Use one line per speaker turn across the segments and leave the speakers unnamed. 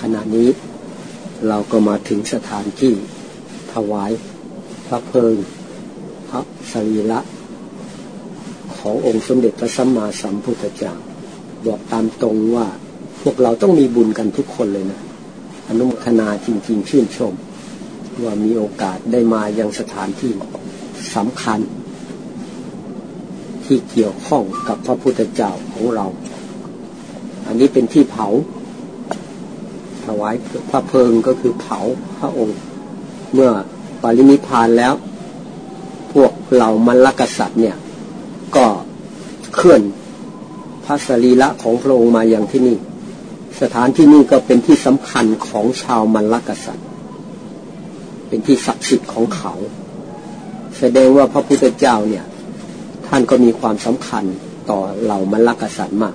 ขณะนี้เราก็มาถึงสถานที่ถวายพระเพลิงพระสรีระขององค์สมเด็จพระสัมมาสัมพุทธเจ้าบอกตามตรงว่าพวกเราต้องมีบุญกันทุกคนเลยนะ อนุโมทนาจริง ๆ ชื่นชม ว่ามีโอกาสได้มายังสถานที่สำคัญ ที่เกี่ยวข้องกับพระพุทธเจ้าของเรา อันนี้เป็นที่เผา วายพระเพลิงก็คือเผาพระองค์ เมื่อปรินิพานแล้ว พวกเหล่ามันลกษัตริย์เนี่ย ก็เคลื่อนพระสรีระของพระองค์มาอย่างที่นี่ สถานที่นี่ก็เป็นที่สำคัญของชาวมันลกษัตริย์ เป็นที่ศักดิ์สิทธิ์ของเขา แสดงว่าพระพุทธเจ้าเนี่ย ท่านก็มีความสำคัญต่อเหล่ามันลกษัตริย์มาก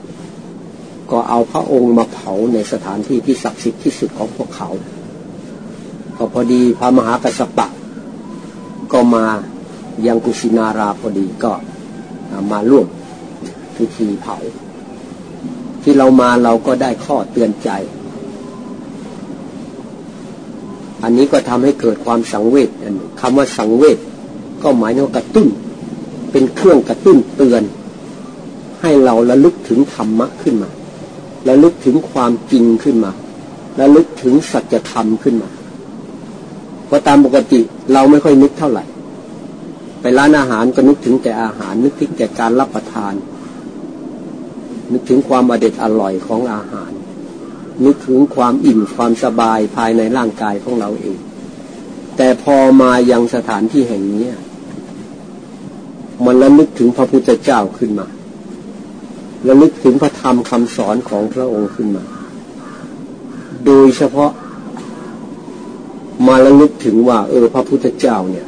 ก็เอาพระองค์มาเผาในสถานที่ที่ศักดิ์สิทธิ์ที่สุดของพวกเขา ก็พอดีพระมหากัสสปะ ก็มายังกุสินาราพอดีก็มาร่วมพิธีเผา ที่เรามาเราก็ได้ข้อเตือนใจ อันนี้ก็ทำให้เกิดความสังเวชคำว่าสังเวชก็หมายถึงกระตุ้น เป็นเครื่องกระตุ้นเตือน ให้เราระลึกถึงธรรมะขึ้นมา ระลึกถึงความจริงขึ้นมาระลึกถึงสัจธรรมขึ้นมาเพราะตามปกติเราไม่ค่อยนึกเท่าไหร่ ไปร้านอาหารก็นึกถึงแต่อาหาร นึกถึงแต่การรับประทาน นึกถึงความอเด็ดอร่อยของอาหาร นึกถึงความอิ่มความสบายภายในร่างกายของเราเอง แต่พอมายังสถานที่แห่งนี้มันระลึกถึงพระพุทธเจ้าขึ้นมา ระลึกถึงพระธรรมคำสอนของพระองค์ขึ้นมา โดยเฉพาะมาระลึกถึงว่า เออพระพุทธเจ้าเนี่ย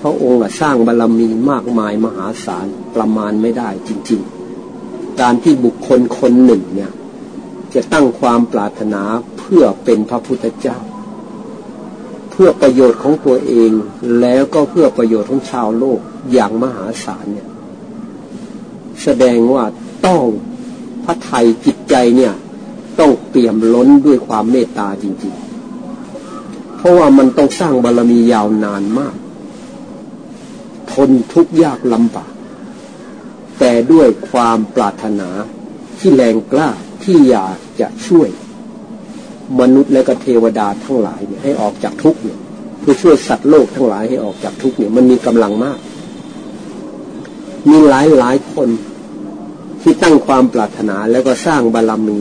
พระองค์สร้างบารรมีมากมายมหาศาลประมาณไม่ได้จริง ๆ การที่บุคคลคนหนึ่งเนี่ย จะตั้งความปรารถนาเพื่อเป็นพระพุทธเจ้า เพื่อประโยชน์ของตัวเองแล้วก็เพื่อประโยชน์ของชาวโลกอย่างมหาศาลเนี่ย แสดงว่า ต้องพระไทยจิตใจเนี่ยต้องเปี่ยมล้นด้วยความเมตตาจริง ๆ เพราะว่ามันต้องสร้างบารรมียาวนานมาก ทนทุกข์ยากลำบากแต่ด้วยความปรารถนาที่แรงกล้าที่อยากจะช่วย มนุษย์และก็เทวดาทั้งหลายเนี่ยให้ออกจากทุกข์เนี่ยเพื่อช่วยสัตว์โลกทั้งหลายให้ออกจากทุกข์เนี่ยมันมีกำลังมาก มีหลายหลายคน ที่ตั้งความปรารถนาแล้วก็สร้างบารรมี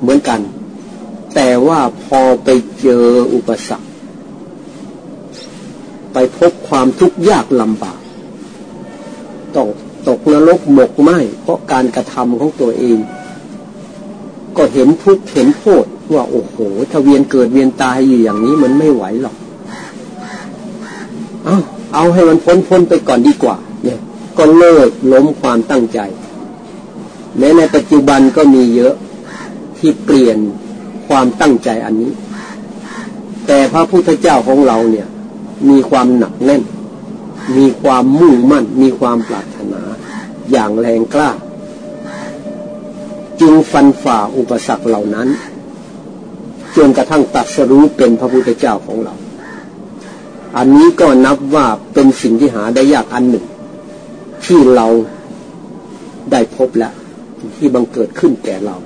เหมือนกัน แต่ว่าพอไปเจออุปสรรค ไปพบความทุกข์ยากลำบากต้องตกนรกหมกไหมเพราะการกระทำของตัวเอง ก็เห็นทุกข์เห็นโทษว่าโอ้โหถ้าเวียนเกิดเวียนตายอยู่อย่างนี้มันไม่ไหวหรอก เอาเอาให้มันพ้นพ้นไปก่อนดีกว่า เนี่ย ก็เลิกล้มความตั้งใจ แม้ในปัจจุบันก็มีเยอะที่เปลี่ยนความตั้งใจอันนี้ แต่พระพุทธเจ้าของเราเนี่ยมีความหนักแน่น มีความมุ่งมั่น มีความปรารถนาอย่างแรงกล้า จึงฟันฝ่าอุปสรรคเหล่านั้นจนกระทั่งตัดสรู้เป็นพระพุทธเจ้าของเรา อันนี้ก็นับว่าเป็นสิ่งที่หาได้ยากอันหนึ่ง ที่เราได้พบแล้ว ที่บังเกิดขึ้นแก่เรา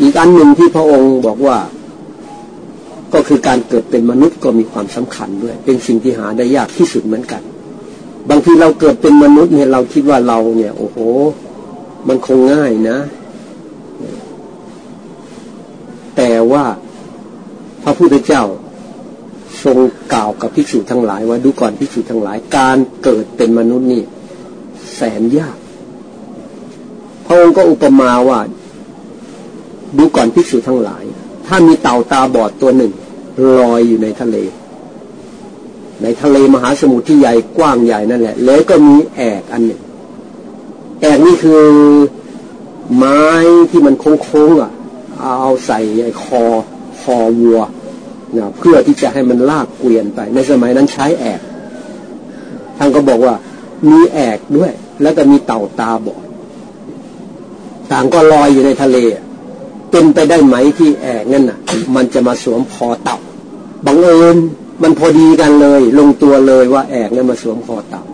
อีกอันหนึ่งที่พระองค์บอกว่า ก็คือการเกิดเป็นมนุษย์ก็มีความสำคัญด้วย เป็นสิ่งที่หาได้ยากที่สุดเหมือนกัน บางทีเราเกิดเป็นมนุษย์เนี่ยเราคิดว่าเราเนี่ย โอ้โห มันคงง่ายนะ แต่ว่าพระพุทธเจ้าทรงกล่าวกับภิกษุทั้งหลายว่าดูก่อนภิกษุทั้งหลาย การเกิดเป็นมนุษย์นี่แสนยาก พระองค์ก็อุปมาว่า ดูก่อนภิกษุทั้งหลาย ถ้ามีเต่าตาบอดตัวหนึ่งลอยอยู่ในทะเล ในทะเลมหาสมุทรที่ใหญ่กว้างใหญ่นั่นแหละ แล้วก็มีแอกอันหนึ่ง แอกนี่คือไม้ที่มันโค้งๆอะ เอาใส่คอคอวัวนะเพื่อที่จะให้มันลากเกวียนไป ในสมัยนั้นใช้แอกท่านก็บอกว่ามีแอกด้วย แล้วก็มีเต่าตาบอด ต่างก็ลอยอยู่ในทะเล เป็นไปได้ไหมที่แอกนั่นน่ะ มันจะมาสวมคอเต่าบังเอิญมันพอดีกันเลย ลงตัวเลยว่าแอกนี่ยมาสวมคอเต่า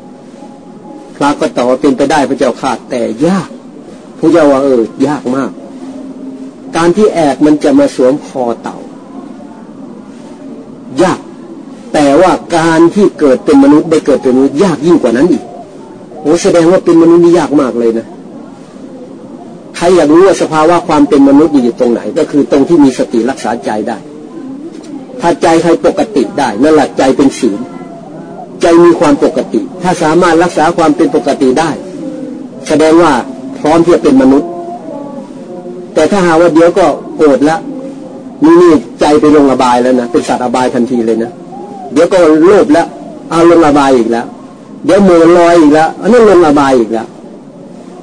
พระก็ตอบว่าเป็นไปได้พระเจ้าค่ะแต่ยากพระเจ้าว่าเออยากมาก การที่แอกมันจะมาสวมคอเต่า ยาก แต่ว่าการที่เกิดเป็นมนุษย์ได้เกิดเป็นมนุษย์ยากยิ่งกว่านั้นอีกโอ้แสดงว่าเป็นมนุษย์นี่ยากมากเลยนะ รอยากรู้ว่าสภาวะความเป็นมนุษย์อยู่ตรงไหน ก็คือตรงที่มีสติรักษาใจได้ ถ้าใจใครปกติได้นั่นแหละใจเป็นศีลใจมีความปกติ ถ้าสามารถรักษาความเป็นปกติได้ แสดงว่าพร้อมที่จะเป็นมนุษย์ แต่ถ้าหาว่าเดี๋ยวก็โกรธแล้วนี่นี่ใจไปลงระบายแล้วนะเป็นสัตว์อบายทันทีเลยนะเดี๋ยวก็โลภแล้วเอาลงระบายอีกแล้ว เดี๋ยวมือลอยอีกแล้วอันนั้นลงระบายอีกแล้ว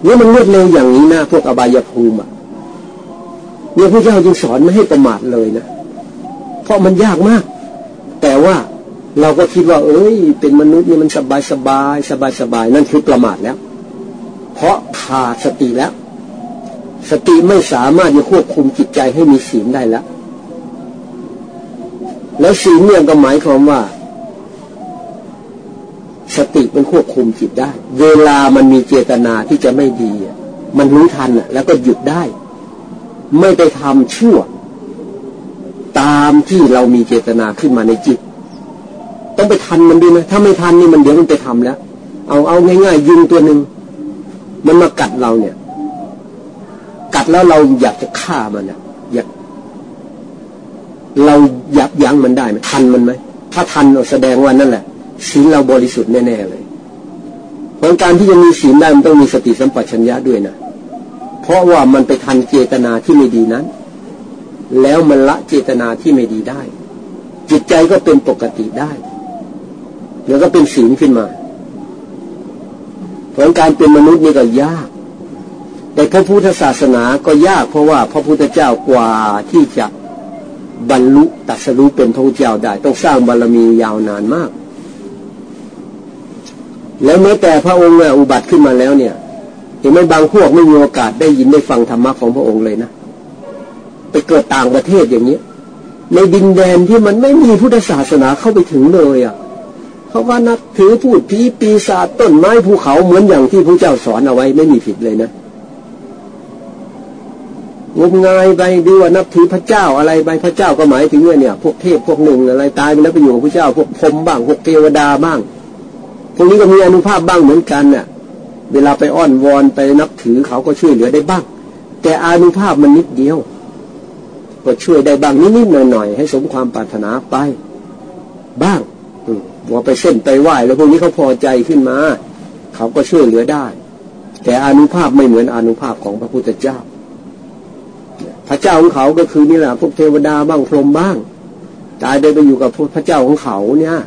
นี่มันรวดเร็วอย่างนี้นะพวกอบายภูมิอะเนี่ยพระเจ้าจึงสอนไม่ให้ประมาทเลยนะเพราะมันยากมาก แต่ว่าเราก็คิดว่า เอ้ย เป็นมนุษย์นี่มันสบายสบายสบายสบายนั่นคือประมาทแล้ว เพราะขาดสติแล้ว สติไม่สามารถจะควบคุมจิตใจให้มีศีลได้แล้ว แล้วศีลเนี่ยก็หมายความว่า สติมันควบคุมจิตได้ เวลามันมีเจตนาที่จะไม่ดี มันรู้ทันแล้วก็หยุดได้ ไม่ไปทำชั่ว ตามที่เรามีเจตนาขึ้นมาในจิต ต้องไปทันมันด้วยนะ ถ้าไม่ทันนี่มันเดี๋ยวมันไปทำแล้ว เอาเอาง่ายๆยุงตัวหนึ่งมันมากัดเราเนี่ย กัดแล้วเราอยากจะฆ่ามันเนี่ยอยาก เรายับยั้งมันได้ไหมทันมันไหมถ้าทันแสดงว่านั่นแหละ ศีลเราบริสุทธิ์แน่ๆเลยเพราะการที่จะมีศีลได้มันต้องมีสติสัมปชัญญะด้วยนะเพราะว่ามันไปทันเจตนาที่ไม่ดีนั้น แล้วมันละเจตนาที่ไม่ดีได้ จิตใจก็เป็นปกติได้ แล้วก็เป็นศีลขึ้นมาเพราะการเป็นมนุษย์นี่ก็ยากแต่พระพุทธศาสนาก็ยากเพราะว่าพระพุทธเจ้ากว่าที่จะบรรลุตัสรู้เป็นพระเจ้าได้ ต้องสร้างบารรมียาวนานมาก แล้วแม้แต่พระองค์เนี่ยอุบัติขึ้นมาแล้วเนี่ยเห็นไหมบางพวกไม่มีโอกาสได้ยินได้ฟังธรรมะของพระองค์เลยนะไปเกิดต่างประเทศอย่างนี้ในดินแดนที่มันไม่มีพุทธศาสนาเข้าไปถึงเลยอะ่ะเขาว่านับถือพูดผีปีศาจต้นไม้ภูเขาเหมือนอย่างที่พระเจ้าสอนเอาไว้ไม่มีผิดเลยนะงมงายไปดูว่านับถือพระเจ้าอะไรไปพระเจ้าก็หมายถึงเนี่ยพวกเทพพวกหนึ่งอะไรตายไปแล้วไปอยู่กับพระเจ้าพวกพรมบ้างพวกเทวดาบ้าง พวกนี้ก็มีอนุภาพบ้างเหมือนกันเนี่ยเวลาไปอ้อนวอนไปนับถือเขาก็ช่วยเหลือได้บ้าง แต่อนุภาพมันนิดเดียว ก็ช่วยได้บ้างนิดๆหน่อยๆให้สมความปรารถนาไป บ้างว่าไปเส้นไปไหว้แล้วพวกนี้เขาพอใจขึ้นมา เขาก็ช่วยเหลือได้ แต่อนุภาพไม่เหมือนอนุภาพของพระพุทธเจ้า พระเจ้าของเขาก็คือนี่แหละพวกเทวดาบ้างพรหมบ้าง ตายได้ไปอยู่กับพระเจ้าของเขาเนี่ย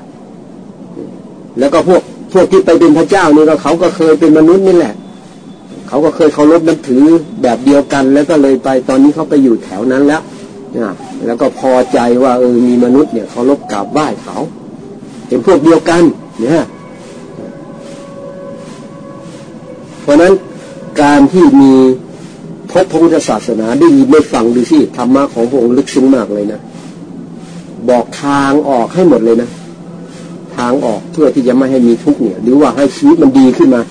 แล้วก็พวก พวกที่ไปเป็นพระเจ้านี่ก็เขาก็เคยเป็นมนุษย์นี่แหละ เขาก็เคยเคารพนับถือแบบเดียวกัน แล้วก็เลยไปตอนนี้เขาไปอยู่แถวนั้นแล้วนะแล้วก็พอใจว่าเออมีมนุษย์เนี่ยเคารพกราบไหว้เขาเป็นพวกเดียวกันเนี่ยเพราะนั้นการที่มีพบพระพุทธศาสนาได้ยินได้ฟังดูสิธรรมะของพระองค์ลึกซึ้งมากเลยนะ บอกทางออกให้หมดเลยนะ ทางออกเพื่อที่จะไม่ให้มีทุกข์เนี่ย หรือว่าให้ชีวิตมันดีขึ้นมา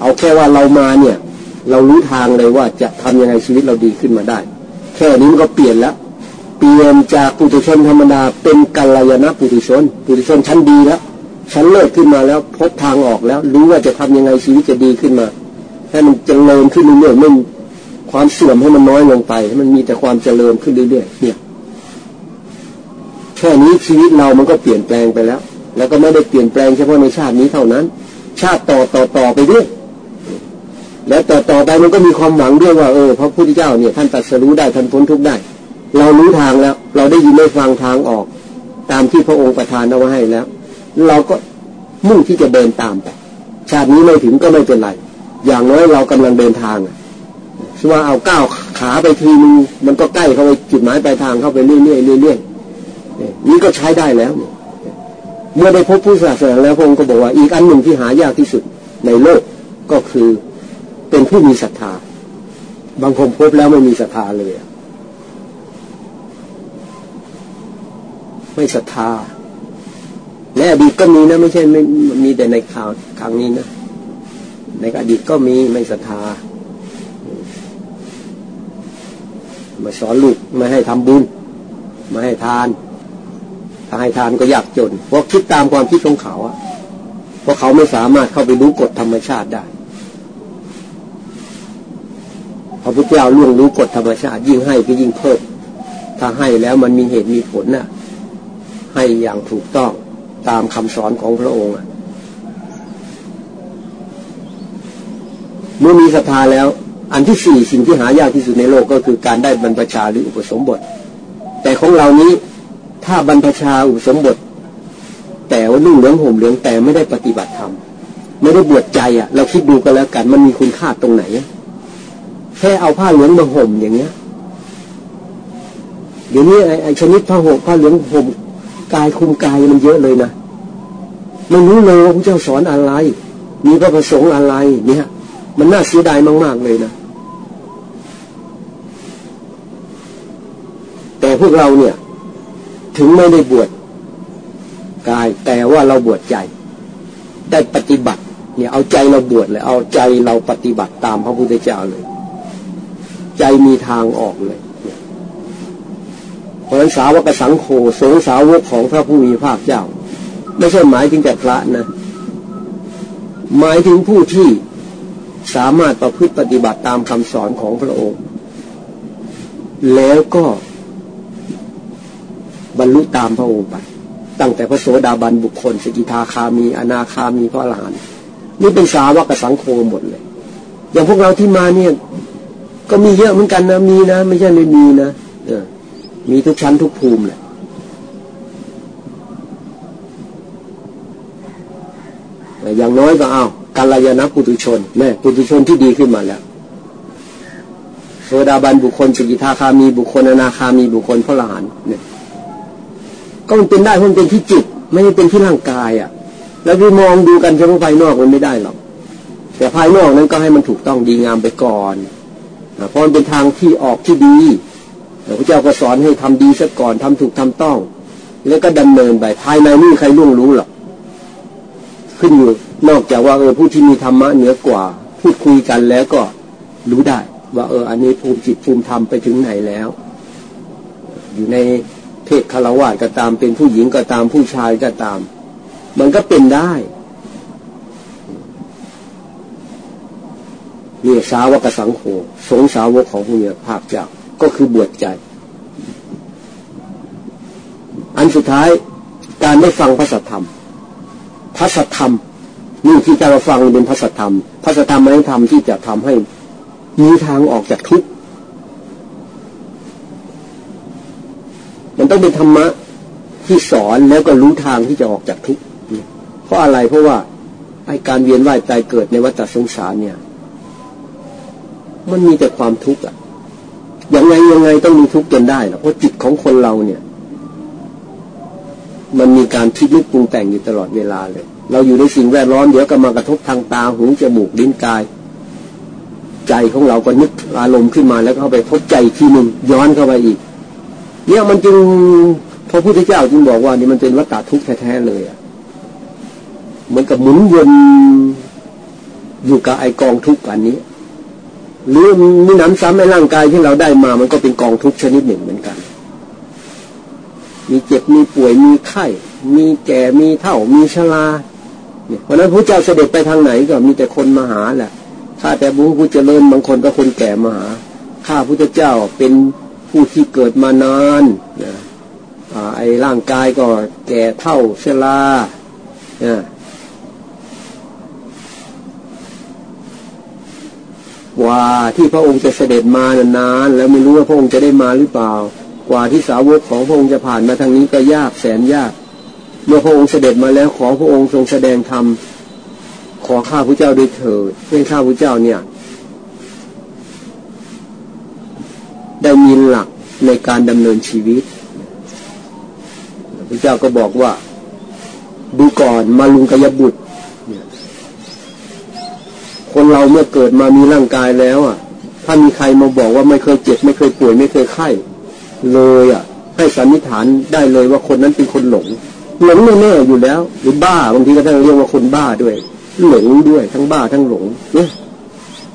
เอาแค่ว่าเรามาเนี่ย เรารู้ทางเลยว่าจะทำยังไงชีวิตเราดีขึ้นมาได้ แค่นี้มันก็เปลี่ยนแล้วเปลี่ยนจากปุถุชนธรรมดาเป็นกัลยาณปุถุชนปุถุชนชั้นดีแล้วชั้นเลิศขึ้นมาแล้วพบทางออกแล้ว รู้ว่าจะทำยังไงชีวิตจะดีขึ้นมาให้มันเจริญขึ้นเรื่อยๆไม่ความเสื่อมให้มันน้อยลงไปให้มันมีแต่ความเจริญขึ้นเรื่อยๆเนี่ยแค่นี้ชีวิตเรามันก็เปลี่ยนแปลงไปแล้ว แล้วก็ไม่ได้เปลี่ยนแปลงเฉพาะในชาตินี้เท่านั้น ชาติต่อต่อต่อไปด้วย แล้วต่อต่อไปมันก็มีความหวังด้วยว่าเออพระพุทธเจ้าเนี่ยท่านตัดสรู้ได้ท่านพ้นทุกข์ได้ เรารู้ทางแล้ว เราได้ยินได้ฟังทางออก ตามที่พระองค์ประทานเอาไว้ให้แล้ว เราก็มุ่งที่จะเดินตามไป ชาตินี้ไม่ถึงก็ไม่เป็นไร อย่างน้อยเรากำลังเดินทางชือว่าเอาก้าวขาไปทีนึงมันก็ใกล้เข้าไปจุดหมายปลายทางเข้าไปเรื่อยๆเรื่อยๆนี่ก็ใช้ได้แล้วเเมื่อได้พบผู้ศาสนาแล้วพระองค์ก็บอกว่าอีกอันหนึ่งที่หายากที่สุดในโลกก็คือเป็นผู้มีศรัทธา บางคนพบแล้วไม่มีศรัทธาเลย ไม่ศรัทธาและอดีตก็มีนะไม่ใช่ไม่มีแต่ในข่าวครั้งนี้นะในอดีตก็มีไม่ศรัทธามาสอนลูกไม่ให้ทำบุญ ไม่ให้ทาน ถ้าให้ทานก็ยากจน เพราะคิดตามความคิดของเขาอะเพราะเขาไม่สามารถเข้าไปรู้กฎธรรมชาติได้พระพุทธเจ้าล่วงรู้กฎธรรมชาติ ยิ่งให้ก็ยิ่งเพิ่มถ้าให้แล้วมันมีเหตุมีผลน่ะ ให้อย่างถูกต้องตามคำสอนของพระองค์เมื่อมีศรัทธาแล้ว อันที่สี่สิ่งที่หายากที่สุดในโลกก็คือการได้บรรพชาหรืออุปสมบท แต่ของเรานี้ ถ้าบรรพชาอุสมบท แต่ว่านุ่งเหลืองห่มเหลืองแต่ไม่ได้ปฏิบัติธรรมไม่ได้บวชใจอะ เราคิดดูกันแล้วกัน มันมีคุณค่าตรงไหนแค่เอาผ้าเหลืองมาห่มอย่างเงี้ยเดี๋ยวนี้ไอ้ชนิดผ้าห่มผ้าเหลืองห่มกายคุมกายมันเยอะเลยนะมันรู้เลยว่าพระเจ้าสอนอะไร มีพระประสงค์อะไร เนี่ย มันน่าเสียดายมากๆเลยนะแต่พวกเราเนี่ย ถึงไม่ได้บวชกาย แต่ว่าเราบวชใจ ได้ปฏิบัติ เนี่ย เอาใจเราบวชเลย เอาใจเราปฏิบัติตามพระพุทธเจ้าเลย ใจมีทางออกเลยเพราะฉะนั้นสาวกสังโฆสงสาวกของพระผู้มีภาคเจ้า ไม่ใช่หมายถึงแต่พระนะ หมายถึงผู้ที่สามารถประพฤติปฏิบัติตามคำสอนของพระองค์ แล้วก็ บรรลุตามพระองค์ไป ตั้งแต่พระโสดาบันบุคคลสกิทาคามี อนาคามีพระอรหันต์นี่เป็นสาวกสังโฆหมดเลย อย่างพวกเราที่มาเนี่ย ก็มีเยอะเหมือนกันนะมีนะ ไม่ใช่ไม่มีนะเออ มีทุกชั้นทุกภูมิแหละอย่างน้อยก็เอากาลยานะปุถุชนแม่ปุถุชนที่ดีขึ้นมาแล้วโสดาบันบุคคลสกิทาคามีบุคคลอนาคามีบุคคลพระหลานเนี่ย ก็มันเป็นได้เพราะมันเป็นที่จิต ไม่ได้เป็นที่ร่างกายอะ่ะ แล้วไปมองดูกันเฉพาะภายนอกมันไม่ได้หรอก แต่ภายนอกนั้นก็ให้มันถูกต้องดีงามไปก่อนเพราะมันเป็นทางที่ออกที่ดีพระเจ้าก็สอนให้ทำดีซะก่อนทำถูกทำต้อง แล้วก็ดำเนินไปภายในนี่ใครล่วงรู้หรอกขึ้นอยู่นอกจากว่าเออผู้ที่มีธรรมะเหนือกว่า พูดคุยกันแล้วก็รู้ได้ ว่าเอออันนี้ภูมิจิตภูมิธรรมไปถึงไหนแล้ว อยู่ใน เพศคารวะก็ตามเป็นผู้หญิงก็ตามผู้ชายก็ตาม มันก็เป็นได้เนี่ยสาวกสังโฆสงสาวกของพระเยภาคเจ้าก็คือบวชใจ อันสุดท้ายการได้ฟังพระสัทธรรม พระสัทธรรม นี่ที่จะเราฟังเป็นพระสัทธรรม พระสัทธรรมเป็นธรรมที่จะทำให้มีทางออกจากทุกข์ มันต้องเป็นธรรมะที่สอนแล้วก็รู้ทางที่จะออกจากทุกข์เพราะอะไรเพราะว่าไอการเวียนว่ายตายเกิดในวัฏสงสารเนี่ย มันมีแต่ความทุกข์อะยังไงยังไงต้องมีทุกข์จนได้หรอเพราะจิตของคนเราเนี่ย มันมีการคิดนึกปรุงแต่งอยู่ตลอดเวลาเลย เราอยู่ในสิ่งแวดล้อมเดี๋ยวก็มากระทบทางตาหูจมูกลิ้นกาย ใจของเราก็นึกอารมณ์ขึ้นมาแล้วเข้าไปพบใจทีหนึ่งย้อนเข้าไปอีก เนี่ยมันจึงพระพุทธเจ้าจึงบอกว่านี่มันเป็นวัฏฏะทุกข์แท้ๆเลยอะเหมือนกับหมุนวนอยู่กับไอกองทุกข์อันนี้ หรือมีน้ำซ้ำในร่างกายที่เราได้มา มันก็เป็นกองทุกข์ชนิดหนึ่งเหมือนกัน มีเจ็บมีป่วยมีไข้ มีแก่มีเท่ามีชราเนี่ยเพราะนั้นพระเจ้าเสด็จไปทางไหนก็มีแต่คนมาหาแหละข้าแต่บุผู้เจริญบางคนก็คนแก่มาหาข้าพุทธเจ้าเป็น ผู้ที่เกิดมานานนะไอ้ร่างกายก็แก่เท่าเชรานี่ยกว่าที่พระองค์จะเสด็จมานานแล้วไม่รู้ว่าพระองค์จะได้มาหรือเปล่า กว่าที่สาวกของพระองค์จะผ่านมาทางนี้ก็ยากแสนยาก เมื่อพระองค์เสด็จมาแล้วขอพระองค์ทรงแสดงธรรมขอข้าพระเจ้าด้วยเถิดเพื่อข้าพระเจ้าเนี่ย ได้มีหลักในการดำเนินชีวิตพระเจ้าก็บอกว่า ดูก่อนมาลุงกยบุตรคนเราเมื่อเกิดมามีร่างกายแล้วอะ ถ้ามีใครมาบอกว่าไม่เคยเจ็บ ไม่เคยป่วยไม่เคยไข้เลยอะ ให้สันนิษฐานได้เลยว่าคนนั้นเป็นคนหลงหลงแน่ๆอยู่แล้ว หรือบ้าบางทีก็ต้องเรียกว่าคนบ้าด้วย หลงด้วย ทั้งบ้าทั้งหลงเนี่ย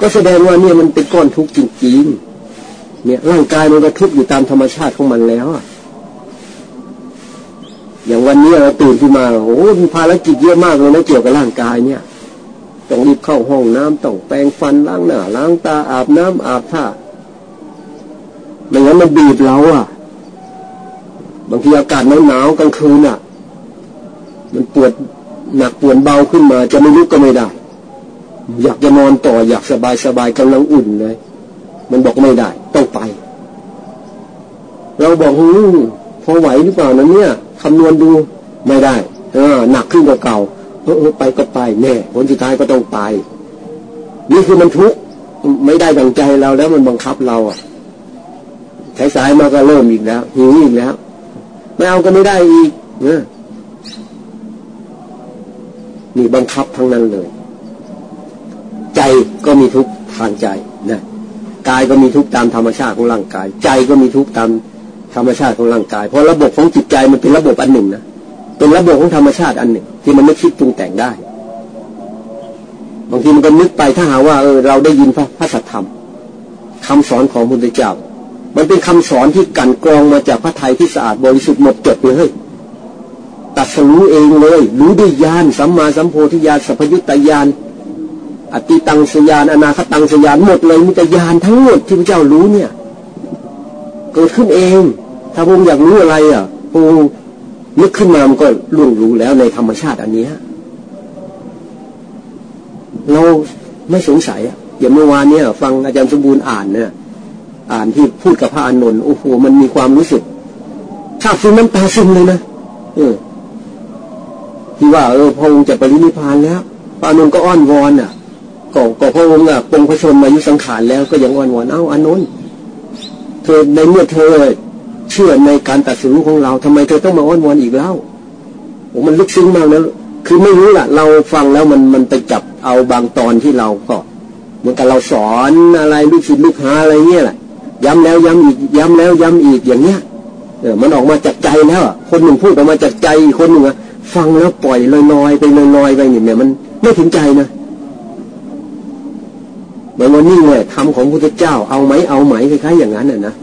ก็แสดงว่าเนี่ยมันเป็นก้อนทุกข์จริงๆ เนี่ยร่างกายมันก็ทุกข์อยู่ตามธรรมชาติของมันแล้วอย่างวันนี้เราตื่นขึ้นมาโอ้มีภารกิจเยอะมากเลยนะเกี่ยวกับร่างกายเนี่ยต้องรีบเข้าห้องน้ำต้องแปรงฟันล้างหน้าล้างตาอาบน้ำอาบผ้าไม่งั้นมันบีบเราอะ บางทีอากาศหนาวๆกลางคืนอะ มันปวดหนักปวดเบาขึ้นมา จะไม่ลุกก็ไม่ได้ อยากจะนอนต่ออยากสบายสบายกำลังอุ่นเลย มันบอกไม่ได้ เราบอกฮึพอไหวหรือเปล่านะเนี่ยคำนวณดูไม่ได้เออหนักขึ้นกว่าเก่าเออไปก็ไปแน่ผลสุดท้ายก็ต้องไปนี่คือมันทุกข์ไม่ได้ดังใจเราแล้วมันบังคับเราอะสายสายมาก็เริ่มอีกแล้วหิวอีกแล้ว ไม่เอาก็ไม่ได้อีกเนี่ยนี่บังคับทั้งนั้นเลย ใจก็มีทุกข์ทางใจนะกายก็มีทุกข์ตามธรรมชาติของร่างกาย ใจก็มีทุกข์ตาม ธรรมชาติของร่างกาย เพราะระบบของจิตใจมันเป็นระบบอันหนึ่งนะเป็นระบบของธรรมชาติอันหนึ่ง ที่มันไม่คิดปรุงแต่งได้ บางทีมันก็นึกไปถ้าหาว่าเออเราได้ยินพระพระสัทธรรมคำสอนของพระพุทธเจ้า มันเป็นคำสอนที่กันกรองมาจากพระไทยที่สะอาดบริสุทธิ์หมดจดเลยตัดสรู้เองเลยรู้ด้วยญาณสัมมาสัมโพธิญาณสัพยุตตญาณอติตังสยานอนาคตังสยานหมดเลยมีแต่ญาณทั้งหมดที่พระเจ้ารู้เนี่ย กิดขึ้นเอง ถ้าพระองค์อยากรู้อะไรอะพระองค์นึกขึ้นมามันก็ล่วงรู้แล้วในธรรมชาติอันนี้เราไม่สงสัยอย่างเมื่อวานเนี่ย ฟังอาจารย์สมบูรณ์อ่านเนี่ยอ่านที่พูดกับพระอานนท์โอ้โหมันมีความรู้สึกชาบซึ้งน้ำตาซึมเลยนะเออที่ว่าเออพระองค์จะปรินิพานแล้วพระอานนท์ก็อ้อนวอนอะก็ก็พระองค์อะปรงพระชนมายุสังขารแล้วก็ยังอ้อนวอนเอ้าอานนท์ ธอในเมื่อเธอเชื่อในการตัดสินของเราทำไมเธอต้องมาอ้อนวอนอีกแล้วโอ้มันลึกซึ้งมากนะคือไม่รู้ล่ะ เราฟังแล้วมันมันไปจับเอาบางตอนที่เราก็เหมือนกับเราสอนอะไรลูกศิษย์ลูกหาอะไรเงี้ยแหละย้ำแล้วย้ำอีกย้ำแล้วย้ำอีกอย่างเงี้ยเออมันออกมาจากใจแล้วอะคนหนึ่งพูดออกมาจากใจคนหนึ่งอะฟังแล้วปล่อยลอยๆไปลอยๆไปเนี่ยมันไม่ถึงใจนะ เหมือนวันนี้เลยคำของพระเจ้าเอาไหมเอาไหมคล้ายๆอย่างนั้นน่ะนะ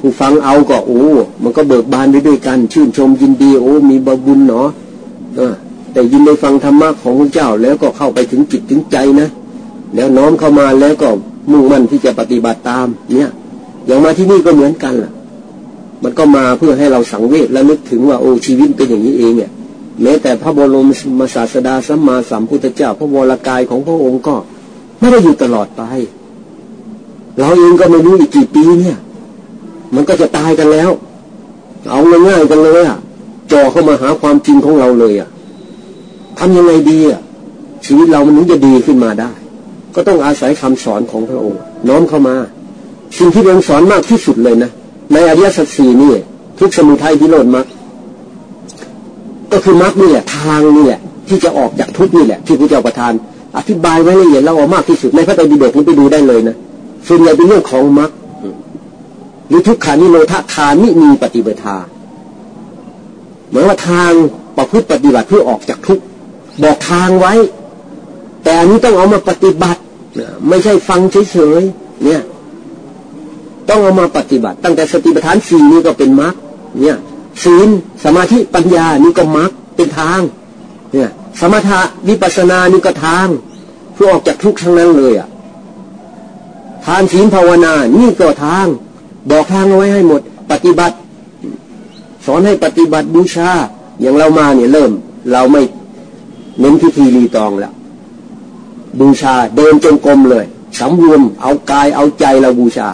ผู้ฟังเอาก็โอ้มันก็เบิกบานไปด้วยกัน ชื่นชมยินดีโอ้มีบบุญเนาะแต่ยินได้ฟังธรรมะของพระเจ้าแล้วก็เข้าไปถึงจิตถึงใจนะแล้วน้อมเข้ามาแล้วก็มุ่งมั่นที่จะปฏิบัติตาม เนี่ย อย่างมาที่นี่ก็เหมือนกันล่ะ มันก็มาเพื่อให้เราสังเวชและนึกถึงว่าโอ้ชีวิตเป็นอย่างนี้เองเนี่ย แม้แต่พระบรมมศาสดาสัมมาสัมพุทธเจ้า พระวรากายของพระองค์ก็ ไม่ได้อยู่ตลอดไป เราเองก็ไม่รู้อีกกี่ปีเนี่ย มันก็จะตายกันแล้ว เอาง่ายๆกันเลยอะจ่อเข้ามาหาความจริงของเราเลยอะทำยังไงดีอะชีวิตเรามันถึงจะดีขึ้นมาได้ ก็ต้องอาศัยคำสอนของพระองค์ น้อมเข้ามา สิ่งที่พระองค์สอนมากที่สุดเลยนะในอริยสัจสี่นี่ทุกสมุทัยที่โลดมรรคก็คือมรรคนี่แหละทางนี่แหละที่จะออกจากทุกนี่แหละ ที่พระเจ้าประทาน อธิบายไว้ละเอียดเราเอามากที่สุดในพระไตรปิฎกนี้ไปดูได้เลยนะส่วนใหญ่เป็นเรื่องของมรรคหรือทุกขานิโรธาทานิมีปฏิบัติเหมือนว่าทางประพฤติปฏิบัติเพื่อออกจากทุกบอกทางไว้ แต่อันนี้ต้องเอามาปฏิบัติไม่ใช่ฟังเฉยๆเนี่ย ต้องเอามาปฏิบัติ ตั้งแต่สติปัฏฐานสี่นี่ก็เป็นมรรคเนี่ยศีลสมาธิปัญญานี่ก็มรรคเป็นทาง เนี่ย สมถะวิปัสนานี่ก็ทางเพื่อออกจากทุกข์ทั้งนั้นเลยอะทานศีลภาวนา นี่ก็ทาง บอกทางเอาไว้ให้หมด ปฏิบัติ สอนให้ปฏิบัติบูชา อย่างเรามาเนี่ยเริ่ม เราไม่เน้นพิธีรีตองแล้วบูชาเดินจงกรมเลยสำรวมเอากายเอาใจเราบูชา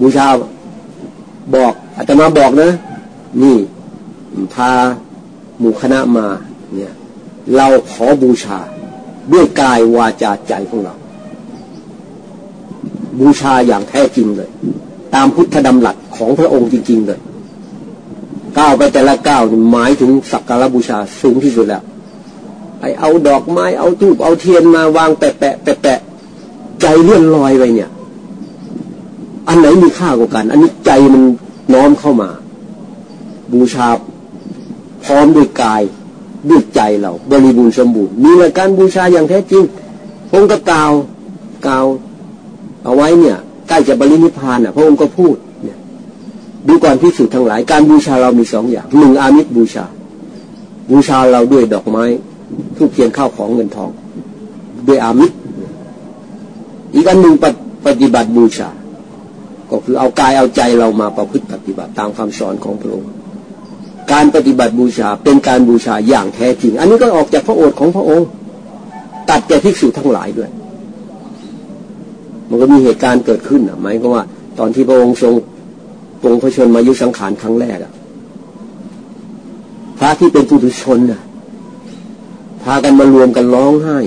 บูชาบอกอาตมาบอกนะ นี่พาหมู่คณะมา เราขอบูชา ด้วยกายวาจาใจของเรา บูชาอย่างแท้จริงเลย ตามพุทธดำรัสของพระองค์จริง ๆ เลยก้าวไปแต่ละก้าวหมายถึงสักการบูชาสูงที่สุดแล้วไอเอาดอกไม้เอาทูบเอาเทียนมาวางแปะแปะแปะแปะใจเลื่อนลอยไปเนี่ย อันไหนมีค่ากว่ากัน อันนี้ใจมันน้อมเข้ามา บูชาพร้อมด้วยกาย ด้วยใจเราบริบูรณ์สมบูรณ์มีหลักการบูชาอย่างแท้จริงพระองค์ก็กล่าวกล่าวเอาไว้เนี่ยใกล้จะบริณิพานอะพระองค์ก็พูดเนี่ยดูก่อนพิสูจน์ทั้งหลาย การบูชาเรามีสองอย่างหนึ่งอามิตรบูชา บูชาเราด้วยดอกไม้ทุกเทียนข้าวของเงินทอง ด้วยอามิตรอีกอันหนึ่งปฏิบัติบูชา ก็คือเอากายเอาใจเรามาประพฤติปฏิบัติตามคำสอนของพระองค์ การปฏิบัติบูชาเป็นการบูชาอย่างแท้จริง อันนี้ก็ออกจากพระโอษฐ์ของพระองค์ ตัดแก่ภิกษุทั้งหลายด้วย มันก็มีเหตุการณ์เกิดขึ้นอะหมายก็ว่า ตอนที่พระองค์ทรงปรงพระชนมายุสังขารครั้งแรกอะพระที่เป็นปุถุชนน่ะ พากันมารวมกันร้องไห้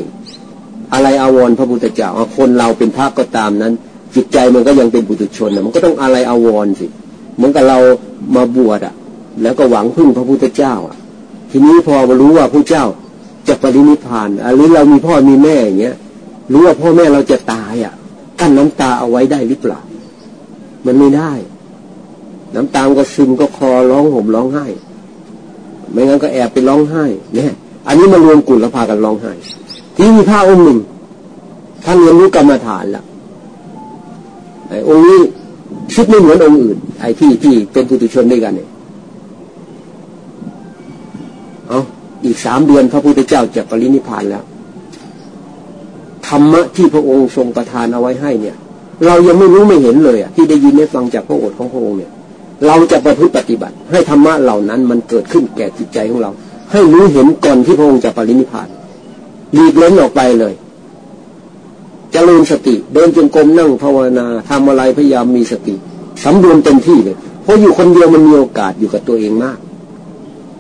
อะไรอาวรพระพุทธเจ้าคนเราเป็นพระก็ตามนั้น จิตใจมันก็ยังเป็นปุถุชนนะมันก็ต้องอะไรอาวรสิเหมือนกับเรามาบวชอะ แล้วก็หวังพึ่งพระพุทธเจ้า อะ ทีนี้พอมารู้ว่าพระเจ้าจะปรินิพานหรือเรามีพ่อมีแม่อย่างเงี้ยรู้ว่าพ่อแม่เราจะตายอะกั้นน้ำตาเอาไว้ได้หรือเปล่า มันไม่ได้ น้ำตามก็ซึมก็คอร้องห่มร้องไห้ ไม่งั้นก็แอบไปร้องไห้ เนี่ย อันนี้มารวมกลุ่มแล้วพากันร้องไห้ ที่มีพระองค์หนึ่งท่านเรียนรู้กรรมฐานละไอ้องค์นี้คิดไม่เหมือนองค์อื่น ไอ้ที่ที่เป็นปุถุชนด้วยกันเนี่ย อีกสามเดือนพระพุทธเจ้าจะปรินิพานแล้วธรรมะที่พระองค์ทรงประทานเอาไว้ให้เนี่ย เรายังไม่รู้ไม่เห็นเลยอะที่ได้ยินได้ฟังจากพระโอษฐ์ของพระองค์เนี่ย เราจะประพฤติปฏิบัติ ให้ธรรมะเหล่านั้นมันเกิดขึ้นแก่จิตใจของเรา ให้รู้เห็นก่อนที่พระองค์จะปรินิพานหลีกเล้นออกไปเลยจเจริญสติ เดินจงกรมนั่งภาวนาทำอะไรพยายามมีสติสำรวมเต็มที่เลยเพราะอยู่คนเดียวมันมีโอกาสอยู่กับตัวเองมาก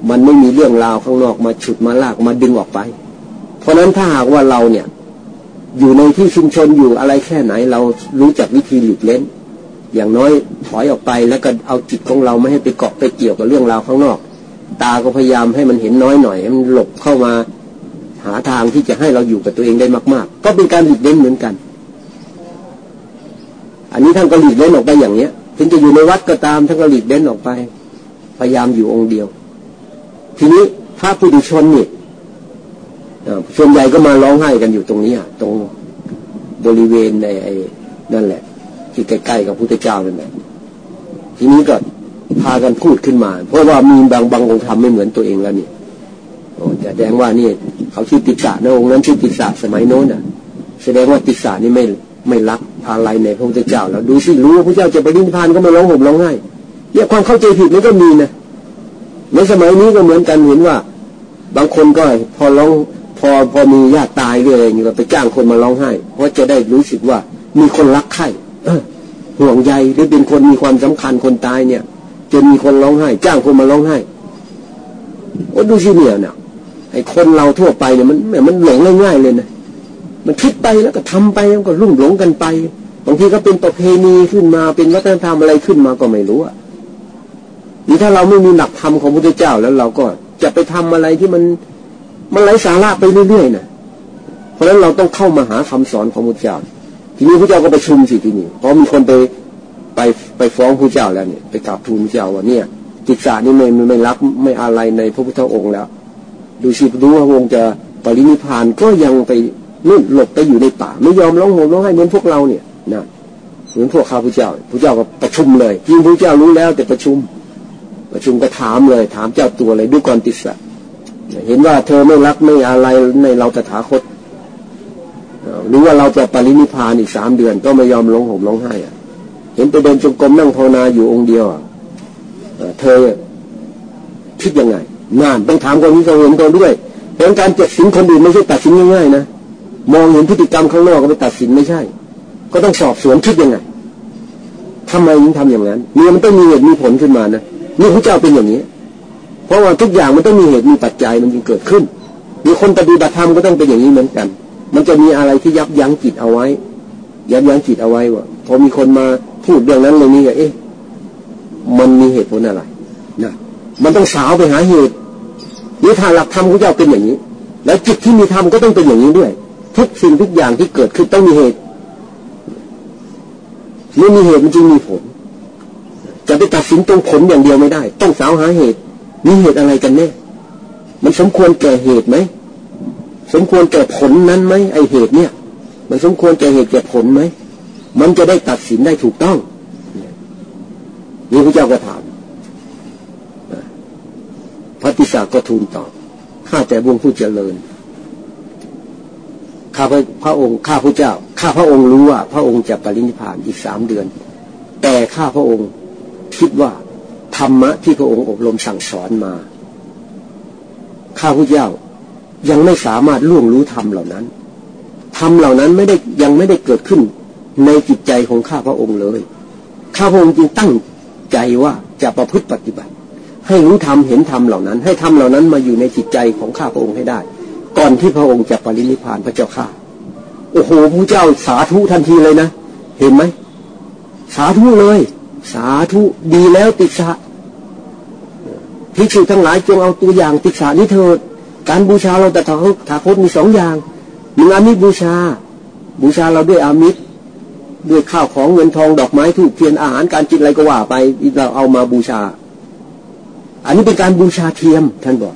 มันไม่มีเรื่องราวข้างนอกมาฉุดมาลากมาดึงออกไป เพราะนั้นถ้าหากว่าเราเนี่ย อยู่ในที่ชุมชนอยู่อะไรแค่ไหน เรารู้จักวิธีหลีกเล่น อย่างน้อยถอยออกไปแล้วก็เอาจิตของเราไม่ให้ไปเกาะไปเกี่ยวกับเรื่องราวข้างนอก ตาก็พยายามให้มันเห็นน้อยหน่อยให้มันหลบเข้ามาหาทางที่จะให้เราอยู่กับตัวเองได้มาก ๆ ก็เป็นการหลีกเล่นเหมือนกัน อันนี้ท่านก็หลีกเล่นออกไปอย่างเนี้ย ถึงจะอยู่ในวัดก็ตามท่านก็หลีกเล่นออกไป พยายามอยู่องค์เดียว ทีนี้พระผู้ดุชนนี่ส่วนใหญ่ก็มาร้องไห้กันอยู่ตรงนี้ตรงบริเวณในไอ้นั่นแหละ ที่ใกล้ๆกับพุทธเจ้านั่นแหละทีนี้ก็พากันพูดขึ้นมา เพราะว่ามีบางบางองค์ทำไม่เหมือนตัวเองแล้วนี่จะแสดงว่านี่เขาชื่อติสานะองค์นั้นชื่อติสาสมัยโน้นอะ แสดงว่าติสานี่ไม่ไม่รักอะไรในพระพุทธเจ้า แล้วดูสิรู้ว่าพระเจ้าจะไปดินพานก็มาร้องห่มร้องไห้เนี่ยความเข้าใจผิดมันก็มีนะ ในสมัยนี้ก็เหมือนกันเห็นว่า บางคนก็พอร้องพอพอมีญาติตายเลยอยู่ก็ไปจ้างคนมาร้องไห้ เพราะจะได้รู้สึกว่ามีคนรักใคร่ห่วงใยหรือเป็นคนมีความสำคัญคนตายเนี่ยจนมีคนร้องไห้ จ้างคนมาร้องไห้โอ้ดูสิเนี่ยเนี่ยไอ้คนเราทั่วไปเนี่ยมันมันหลงง่ายๆเลยนะมันคิดไปแล้วก็ทำไปแล้วก็รุ่มหลงกันไปบางทีก็เป็นประเพณีขึ้นมาเป็นวัฒนธรรมอะไรขึ้นมาก็ไม่รู้อะ นี่ถ้าเราไม่มีหลักธรรมของพระพุทธเจ้าแล้วเราก็จะไปทำอะไรที่มันมันไร้สาระไปเรื่อยๆนะเพราะฉะนั้นเราต้องเข้ามาหาคำสอนของพระพุทธเจ้า ทีนี้พระเจ้าก็ประชุมสิทีนี่เพราะมีคนไปไปไปฟ้องพระเจ้าแล้วเนี่ย ไปกราบทูลพระเจ้าว่าเนี่ยจิตสานี่ไม่ไม่รักไม่อะไรในพระพุทธองค์แล้ว ดูสิดูว่าพระองค์จะปรินิพานก็ยังไปนู่นหลบไปอยู่ในป่า ไม่ยอมร้องโหยร้องไห้เหมือนพวกเราเนี่ยนะเหมือนพวกข้าพเจ้าพระเจ้าก็ประชุมเลยจริงพระเจ้ารู้แล้วแต่ประชุม ประชุมก็ถามเลย ถามเจ้าตัวเลยดูก่อนติสะเห็นว่าเธอไม่รักไม่อะไรในเราตถาคตรู้ว่าเราจะปรินิพานอีกสามเดือนก็ไม่ยอมลงห่มร้องไห้เห็นไปเดินจงกรมนั่งภาวนาอยู่องค์เดียวเธอคิดยังไงนานต้องถามคนนี้เขาเห็นตัวด้วยเพราะการจัดสินคนอื่นไม่ใช่ตัดสินง่ายๆนะมองเห็นพฤติกรรมข้างนอกก็ไปตัดสินไม่ใช่ ก็ต้องสอบสวนคิดยังไงทำไมยิ่งทำอย่างนั้นเนี่ยมันต้องมีเหตุมีผลขึ้นมานะ นี่พระเจ้าเป็นอย่างนี้ เพราะว่าทุกอย่างมันต้องมีเหตุมีปัจจัยมันจึงเกิดขึ้นมีคนปฏิบัติธรรมก็ต้องเป็นอย่างนี้เหมือนกัน มันจะมีอะไรที่ยับยั้งจิตเอาไว้ ยับยั้งจิตเอาไว้ว่าพอมีคนมาพูดเรื่องนั้นเรื่องนี้ก็เอ๊ะมันมีเหตุผลอะไรนะมันต้องสาวไปหาเหตุนี่ถ้าหลักธรรมของเจ้าเป็นอย่างนี้ แล้วจิตที่มีธรรมก็ต้องเป็นอย่างนี้ด้วย ทุกสิ่งทุกอย่างที่เกิดขึ้นต้องมีเหตุเมื่อมีเหตุมันจึงมีผล จะไปตัดสินตรงผลอย่างเดียวไม่ได้ ต้องสาวหาเหตุมีเหตุอะไรกันแน่มันสมควรแก่เหตุไหมสมควรแก่ผลนั้นไหมไอเหตุเนี่ย มันสมควรแก่เหตุแก่ผลไหมมันจะได้ตัดสินได้ถูกต้องนี่พระเจ้าก็ถามพระติสาก็ทูลตอบข้าแต่บวงผู้เจริญข้าพระพระองค์ข้าพระเจ้า ข้าพระองค์รู้ว่า พระองค์จะปรินิพพานอีกสามเดือน แต่ข้าพระองค์ คิดว่าธรรมะที่พระองค์อบรมสั่งสอนมา ข้าพระเจ้ายังไม่สามารถล่วงรู้ธรรมเหล่านั้นธรรมเหล่านั้นไม่ได้ยังไม่ได้เกิดขึ้นในจิตใจของข้าพระองค์เลย ข้าพระองค์จึงตั้งใจว่าจะประพฤติปฏิบัติ ให้รู้ธรรมเห็นธรรมเหล่านั้น ให้ธรรมเหล่านั้นมาอยู่ในจิตใจของข้าพระองค์ให้ได้ ก่อนที่พระองค์จะปรินิพานพระเจ้าข้าโอ้โหพระเจ้าสาธุทันทีเลยนะ เห็นไหมสาธุเลย สาธุดีแล้วติสะพิสุทั้งหลายจงเอาตัวอย่างติสานี้เถิด การบูชาเราแต่ถาคตมีสองอย่างหนึ่งอามิบูชา บูชาเราด้วยอามิตรด้วยข้าวของเงินทองดอกไม้ถูกเทียนอาหารการจิตอะไรก็ว่าไปเราเอามาบูชา อันนี้เป็นการบูชาเทียมท่านบอก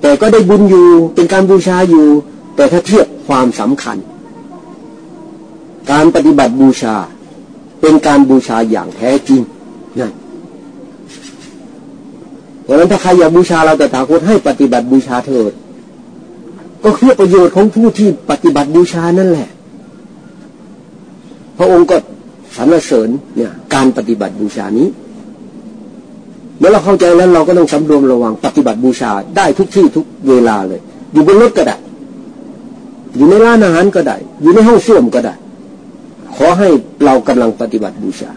แต่ก็ได้บุญอยู่เป็นการบูชาอยู่ แต่ถ้าเทียบความสำคัญ การปฏิบัติบูชา เป็นการบูชาอย่างแท้จริงนั่นเพราะนั้นถ้าใครอยากบูชาเราแต่ถาคตให้ปฏิบัติบูชาเถิด ก็เพื่อประโยชน์ของผู้ที่ปฏิบัติบูชานั่นแหละ พระองค์ก็สรรเสริญเนี่ย การปฏิบัติบูชานี้เมื่อเราเข้าใจแล้วเราก็ต้องสำรวมระวังปฏิบัติบูชาได้ทุกที่ทุกเวลาเลย อยู่บนรถก็ได้อยู่ในร้านอาหารก็ได้ อยู่ในห้องส้วมก็ได้ ขอให้เรากำลังปฏิบัติบูชา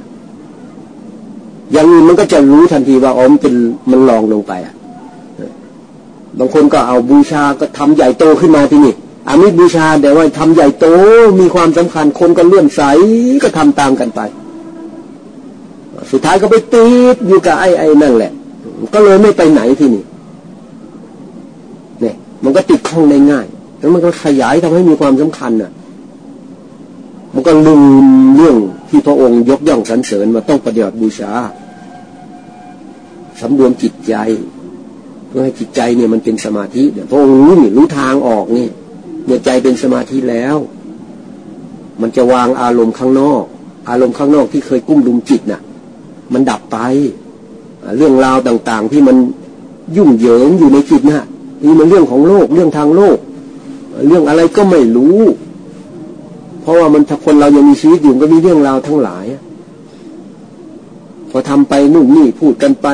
อย่างนี้มันก็จะรู้ทันทีว่าอ๋อมันเป็นมันลองลงไปอะบางคนก็เอาบูชาก็ทำใหญ่โตขึ้นมาที่นี่อามิบูชาแต่ว่าทำใหญ่โตมีความสำคัญคนก็เลื่อมใสก็ทำตามกันไป สุดท้ายก็ไปติดอยู่กับไอ้ไอ้นั่นแหละ ก็เลยไม่ไปไหนที่นี่เนี่ยมันก็ติดข้องได้ง่าย แล้วมันก็ขยายทำให้มีความสำคัญน่ะ มันก็ลืมเรื่องที่พระองค์ยกย่องสรรเสริญมาต้องปฏิบัติบูชาสำรวมจิตใจ เพื่อให้จิตใจเนี่ยมันเป็นสมาธิเนี่ยพระองค์รู้นี่รู้ทางออกนี่เมื่อใจเป็นสมาธิแล้ว มันจะวางอารมณ์ข้างนอก อารมณ์ข้างนอกที่เคยกุ้มลุมจิตน่ะ มันดับไป เรื่องราวต่างๆที่มันยุ่งเหยิงอยู่ในจิตน่ะนี่มันเรื่องของโลกเรื่องทางโลก เรื่องอะไรก็ไม่รู้ เพราะว่ามันถ้าคนเรายังมีชีวิตอยู่ก็มีเรื่องราวทั้งหลายพอทำไปนู่นนี่พูดกันไป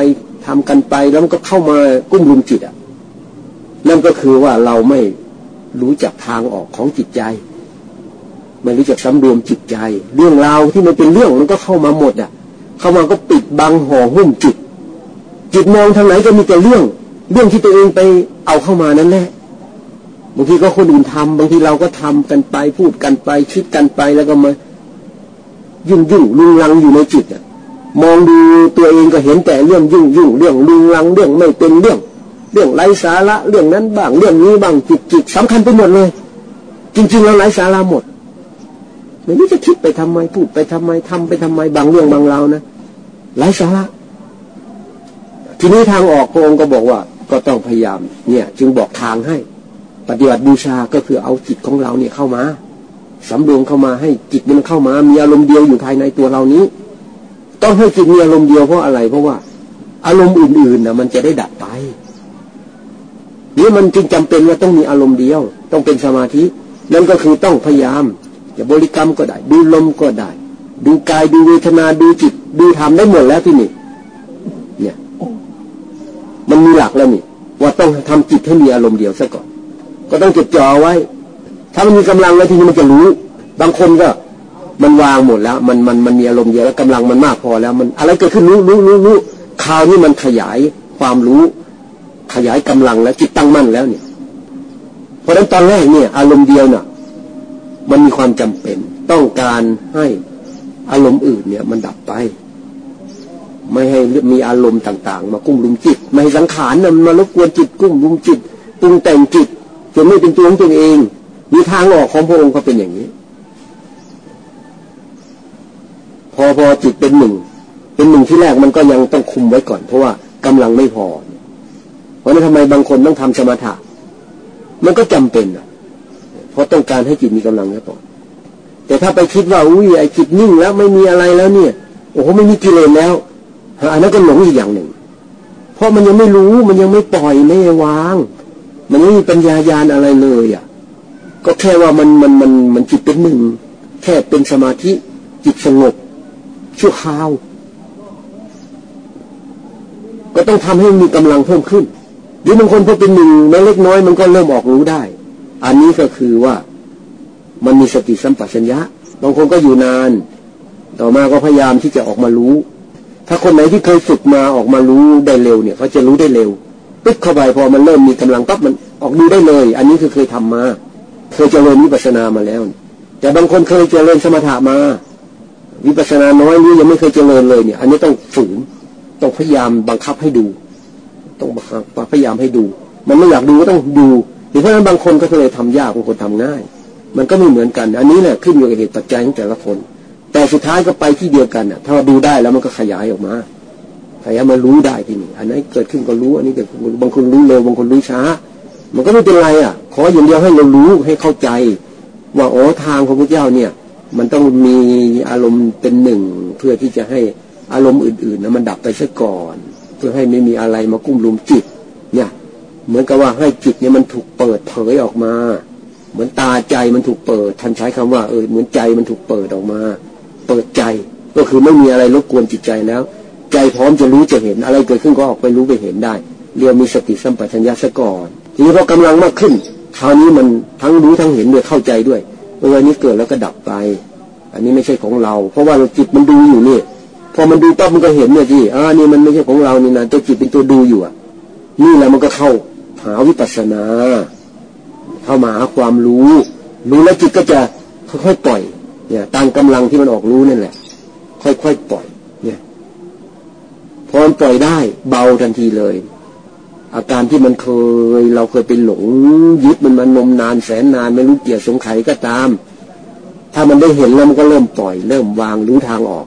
ทำกันไปแล้วมันก็เข้ามากุ้มลุมจิตอะนั่นก็คือว่าเราไม่รู้จักทางออกของจิตใจไม่รู้จักสำรวมจิตใจ เรื่องราวที่มันเป็นเรื่องมันก็เข้ามาหมดอะ เข้ามาก็ปิดบังห่อหุ้มจิต จิตมองทางไหนก็มีแต่เรื่อง เรื่องที่ตัวเองไปเอาเข้ามานั่นแหละ บางทีก็คนอื่นทำบางทีเราก็ทำกันไปพูดกันไป คิดกันไปแล้วก็มายุ่งยุ่งลุงลังอยู่ในจิตอะมองดูตัวเองก็เห็นแต่เรื่องยุ่งยุ่งเรื่องลุงลังเรื่องไม่เป็นเรื่อง เรื่องไร้สาระเรื่องนั้นบ้าง เรื่องนี้บ้างจิตจิตสำคัญไปหมดเลย จริงๆแล้วไร้สาระหมดไม่รู้จะคิดไปทำไมพูดไปทำไมทำไปทำไมบางเรื่องบางราวนะไร้สาระทีนี้ทางออกพระองค์ก็บอกว่า ก็ต้องพยายาม เนี่ย จึงบอกทางให้ ปฏิบัติบูชาก็คือเอาจิตของเราเนี่ยเข้ามาสำรวมเข้ามาให้จิตมันเข้ามา มีอารมณ์เดียวอยู่ภายในตัวเรานี้ ต้องให้จิตมีอารมณ์เดียวเพราะอะไร เพราะว่า อารมณ์อื่นๆนะมันจะได้ดับไปนี่มันจึงจำเป็นว่าต้องมีอารมณ์เดียว ต้องเป็นสมาธินั่นก็คือต้องพยายามจะบริกรรมก็ได้ ดูลมก็ได้ ดูกายดูเวทนาดูจิต ดูธรรมได้หมดแล้วที่นี่ เนี่ย มันมีหลักแล้วนี่ว่าต้องทำจิตให้มีอารมณ์เดียวซะก่อน ก็ต้องจดจ่อไว้ ถ้ามันมีกำลังแล้วทีนี้มันจะรู้ บางคนก็มันวางหมดแล้ว มันมันมันมีอารมณ์เดียวแล้วกำลังมันมากพอแล้ว มันอะไรเกิดขึ้นรู้รู้รู้รู้คราวนี้มันขยายความรู้ ขยายกำลังแล้วจิตตั้งมั่นแล้วเนี่ย เพราะฉะนั้นตอนแรกเนี่ย อารมณ์เดียวน่ะ มันมีความจำเป็น ต้องการให้อารมณ์อื่นเนี่ย มันดับไป ไม่ให้มีอารมณ์ต่าง ๆ มากุ้มลุมจิต ไม่ให้สังขารน่ะมารบกวนจิตกุ้มลุมจิตปรุงแต่งจิต จนไม่เป็นตัวของตัวเองมีทางออกของพระองค์ก็เป็นอย่างนี้ พอพอจิตเป็นหนึ่ง เป็นหนึ่งที่แรกมันก็ยังต้องคุมไว้ก่อน เพราะว่ากำลังไม่พอ เพราะนั้นทำไมบางคนต้องทำสมถะ มันก็จำเป็นอะ เพราะต้องการให้จิตมีกำลังแล้วก่อแต่ถ้าไปคิดว่าอุ้ยไอ้จิตนิ่งแล้วไม่มีอะไรแล้วเนี่ย โอ้โหไม่มีกิเลสแล้วอันนั้นก็หลงอีกอย่างหนึ่ง เพราะมันยังไม่รู้มันยังไม่ปล่อยไม่วาง มันไม่มีปัญญายาณอะไรเลยอะ ก็แค่ว่ามันมันมันมันจิตเป็นหนึ่ง แค่เป็นสมาธิจิตสงบชั่วคราว ก็ต้องทำให้มีกำลังเพิ่มขึ้น หรือบางคนพอเป็นหนึ่งแม้เล็กน้อยมันก็เริ่มออกรู้ได้ อันนี้ก็คือว่ามันมีสติสัมปชัญญะ บางคนก็อยู่นาน ต่อมาก็พยายามที่จะออกมารู้ ถ้าคนไหนที่เคยฝึกมาออกมารู้ได้เร็วเนี่ยเขาจะรู้ได้เร็วปึ๊กเข้าไปพอมันเริ่มมีกำลังปั๊บมัน ออกดูได้เลย อันนี้คือเคยทำมา เคยเจริญวิปัสนามาแล้ว แต่บางคนเคยเจริญสมถะมาวิปัสนาน้อยนี้ยังไม่เคยเจริญเลยเนี่ย อันนี้ต้องฝืนต้องพยายามบังคับให้ดู ต้องพยายามให้ดู มันไม่อยากดูก็ต้องดูเพราะนั้นบางคนก็เลยทำยากบางคนทำง่าย มันก็ไม่เหมือนกัน อันนี้แหละขึ้นอยู่กับเหตุปัจจัยของแต่ละคน แต่สุดท้ายก็ไปที่เดียวกันอะ ถ้าดูได้แล้วมันก็ขยายออกมาขยายมารู้ได้ทีนี่อันนี้เกิดขึ้นก็รู้ อันนี้เกิดบางคนรู้เร็วบางคนรู้ช้า มันก็ไม่เป็นไรอะ ขออย่างเดียวให้เรารู้ให้เข้าใจ ว่าโอ้ทางของพระเจ้าเนี่ย มันต้องมีอารมณ์เป็นหนึ่งเพื่อที่จะให้อารมณ์อื่นๆนะมันดับไปซะก่อน เพื่อให้ไม่มีอะไรมากุ้มลุมจิต เนี่ย เหมือนกับว่าให้จิตเนี่ยมันถูกเปิดเผยออกมา เหมือนตาใจมันถูกเปิดท่านใช้คำว่าเออเหมือนใจมันถูกเปิดออกมา เปิดใจก็คือไม่มีอะไรรบกวนจิตใจแล้ว ใจพร้อมจะรู้จะเห็นอะไรเกิดขึ้นก็ออกไปรู้ไปเห็นได้ เรียกมีสติสัมปชัญญะซะก่อน ทีนี้พอกำลังมากขึ้นคราวนี้มันทั้งรู้ทั้งเห็นด้วยเข้าใจด้วยเออนี้เกิดแล้วก็ดับไป อันนี้ไม่ใช่ของเรา เพราะว่าเราจิตมันดูอยู่นี่พอมันดูปั๊บมันก็เห็นเนี่ยที่อ่านี่มันไม่ใช่ของเรานี่นะตัวจิตเป็นตัวดูอยู่อะ นี่แหละมันก็เข้าหาวิปัสสนา เข้ามาหาความรู้ รู้แล้วจิตก็จะค่อยๆปล่อย เนี่ยตามกำลังที่มันออกรู้นั่นแหละ ค่อยๆปล่อย เนี่ยพอปล่อยได้ เบาทันทีเลย อาการที่มันเคยเราเคยเป็นหลงยึดมันมานมนานแสนนานไม่รู้เกี่ยวสงไขก็ตาม ถ้ามันได้เห็นแล้วมันก็เริ่มปล่อย เริ่มวางรู้ทางออก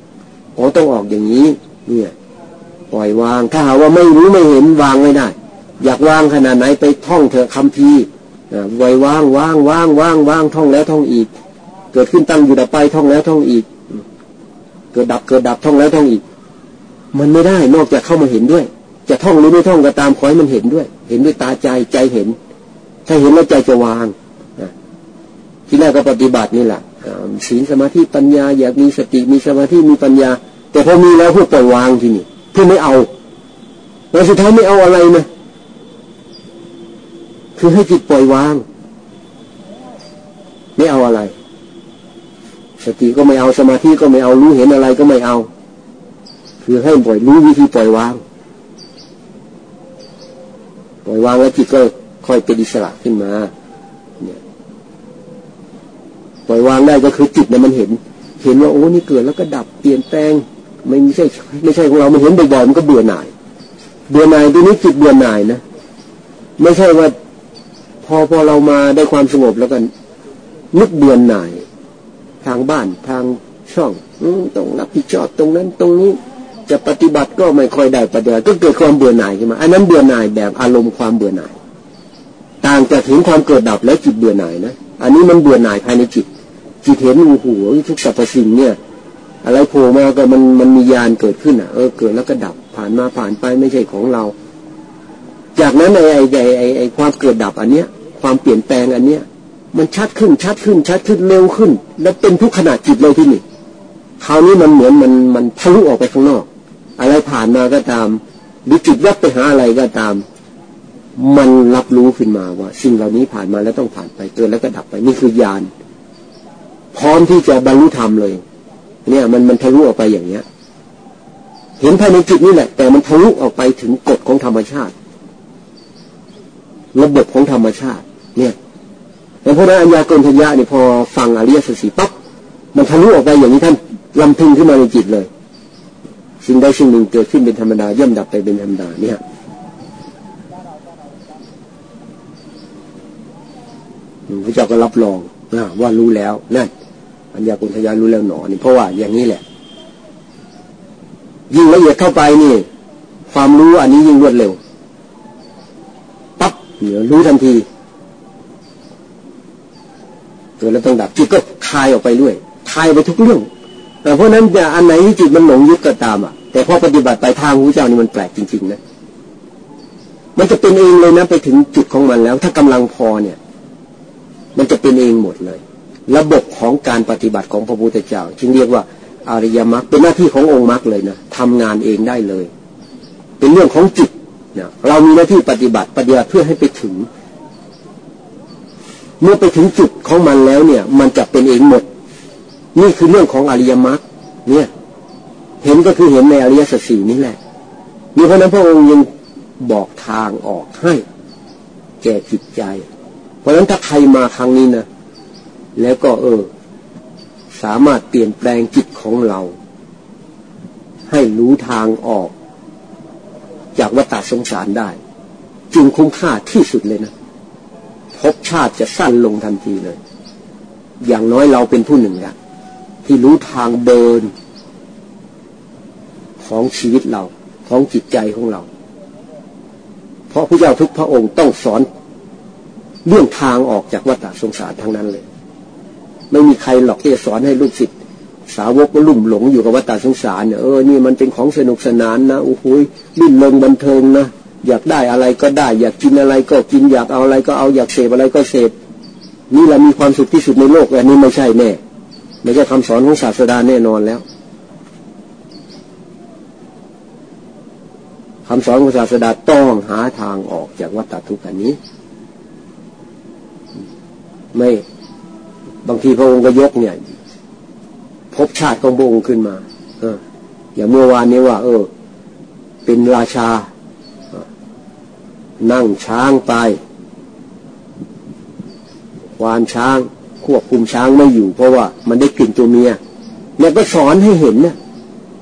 อ๋อต้องออกอย่างนี้ เนี่ย ปล่อยวางถ้าหาว่าไม่รู้ไม่เห็นวางไม่ได้ อยากวางขนาดไหนไปท่องเถอะคำพีไว้ว่างว่างว่างว่างว่างท่องแล้วท่องอีก เกิดขึ้นตั้งอยู่ดับไปท่องแล้วท่องอีก เกิดดับเกิดดับท่องแล้วท่องอีก มันไม่ได้นอกจากเข้ามาเห็นด้วย จะท่องหรือไม่ท่องก็ตามขอให้มันเห็นด้วย เห็นด้วยตาใจใจเห็น ถ้าเห็นแล้วใจจะวางที่แรกก็ปฏิบัตินี่แหละศีลสมาธิปัญญา อยากมีสติมีสมาธิมีปัญญา แต่พอมีแล้วพวกปล่อยวางที่นี่เพื่อไม่เอาแล้วสุดท้ายไม่เอาอะไรนะคือให้จิตปล่อยวาง ไม่เอาอะไร สติก็ไม่เอาสมาธิก็ไม่เอารู้เห็นอะไรก็ไม่เอา คือให้ปล่อยรู้วิธีปล่อยวาง ปล่อยวางแล้วจิตก็ค่อยเป็นอิสระขึ้นมาเนี่ยปล่อยวางได้ก็คือจิตเนี่ยมันเห็น เห็นว่าโอ้นี่เกิดแล้วก็ดับเปลี่ยนแปลงไม่ใช่ ไม่ใช่ของเรา มันเห็นบ่อยๆมันก็เบื่อหน่าย เบื่อหน่ายตัวนี้จิตเบื่อหน่ายนะไม่ใช่ว่าพอพอเรามาได้ความสงบแล้วกันนึกเบื่อหน่าย ทางบ้านทางช่องต้องรับผิดชอบตรงนั้นตรงนี้ จะปฏิบัติก็ไม่ค่อยได้ปฏิบัติก็เกิดความเบื่อหน่ายขึ้นมาอันนั้นเบื่อหน่ายแบบอารมณ์ความเบื่อหน่าย ต่างจากถึงความเกิดดับแล้วจิตเบื่อหน่ายนะอันนี้มันเบื่อหน่ายภายในจิต จิตเห็นโอ้โหทุกสรรพสิ่งเนี่ย อะไรโผล่มาก็มันมันมียานเกิดขึ้นอะเออเกิดแล้วก็ดับผ่านมาผ่านไปไม่ใช่ของเรา จากนั้นไอ้ไอ้ไอ้ไอ้ความเกิดดับอันเนี้ย ความเปลี่ยนแปลงอันเนี้ย มันชัดขึ้นชัดขึ้นชัดขึ้นเร็วขึ้น แล้วเป็นทุกขณะจิตเลยที่นี่คราวนี้มันเหมือนมันมันทะลุออกไปข้างนอก อะไรผ่านมาก็ตามหรือจิตแวบไปหาอะไรก็ตาม มันรับรู้ขึ้นมาว่า สิ่งเหล่านี้ผ่านมาแล้วต้องผ่านไปเกิดแล้วก็ดับไปนี่คือญาณพร้อมที่จะบรรลุธรรมเลย เนี่ย มันมันทะลุออกไปอย่างเนี้ย เห็นภายในจิตนี่แหละ แต่มันทะลุออกไปถึงกฎของธรรมชาติ ระบบของธรรมชาติ เนี่ยแต่พระอัญญากรทยะเนี่ยพอฟังอริยสัจสี่ปั๊บมันทะลุออกไปอย่างนี้ท่านลำพึงขึ้นมาในจิตเลย สิ่งใดสิ่งหนึ่งเกิดขึ้นเป็นธรรมดาย่อมดับไปเป็นธรรมดาเนี่ยพระเจ้าก็รับรองนะว่ารู้แล้วนั่นอัญญากุณทยารู้แล้วหนอนี่เพราะว่าอย่างนี้แหละ ยิ่งละเอียดเข้าไปนี่ ความรู้อันนี้ยิ่งรวดเร็วปั๊บเดี๋ยวรู้ทันทีเกิดแล้วต้องดับจิตก็คลายออกไปด้วยคลายไปทุกเรื่อง เพราะนั้นจะอันไหนที่จิตมันหลงยึดก็ตามอะ แต่พอปฏิบัติไปทางหูเจ้านี่มันแปลกจริงๆนะมันจะเป็นเองเลยนะไปถึงจุดของมันแล้ว ถ้ากำลังพอเนี่ย มันจะเป็นเองหมดเลย ระบบของการปฏิบัติของพระพุทธเจ้าจึงเรียกว่าอริยมรรคเป็นหน้าที่ขององค์มรรคเลยนะทำงานเองได้เลย เป็นเรื่องของจิตนะเรามีหน้าที่ปฏิบัติปฏิบัติเพื่อให้ไปถึง เมื่อไปถึงจุดของมันแล้วเนี่ย มันจะเป็นเองหมด นี่คือเรื่องของอริยมรรคเนี่ย เห็นก็คือเห็นในอริยสัจสี่นี่แหละนี่เพราะนั้นพระองค์ยังบอกทางออกให้ แก่จิตใจ เพราะฉะนั้นถ้าใครมาครั้งนี้นะแล้วก็เออ สามารถเปลี่ยนแปลงจิตของเรา ให้รู้ทางออก จากวัฏสงสารได้ จึงคุ้มค่าที่สุดเลยนะภพชาติจะสั้นลงทันทีเลย อย่างน้อยเราเป็นผู้หนึ่งละ ที่รู้ทางเดิน ของชีวิตเรา ของจิตใจของเรา เพราะพระเจ้าทุกพระองค์ต้องสอนเรื่องทางออกจากวัฏสงสารทั้งนั้นเลย ไม่มีใครหรอกที่จะสอนให้ลูกศิษย์สาวกก็ลุ่มหลงอยู่กับวัฏสงสารเนี่ยเออนี่มันเป็นของสนุกสนานนะโอ้โหลิ่นลงบันเทิงนะอยากได้อะไรก็ได้ อยากกินอะไรก็กินอยากเอาอะไรก็เอาอยากเสพอะไรก็เสพนี่แหละมีความสุขที่สุดในโลกอันนี้ไม่ใช่แน่ ไม่ใช่คำสอนของศาสดาแน่นอนแล้วคำสอนของศาสดาต้องหาทางออกจากวัฏทุกข์อันนี้ ไม่บางทีพระองค์ก็ยกเนี่ย พบชาติของพระองค์ขึ้นมา เออ อย่างเมื่อวานนี้ว่า เออ เป็นราชา นั่งช้างไปควานช้าง ควบคุมช้างไม่อยู่ เพราะว่ามันได้กลิ่นตัวเมียเนี่ยก็สอนให้เห็นเนี่ย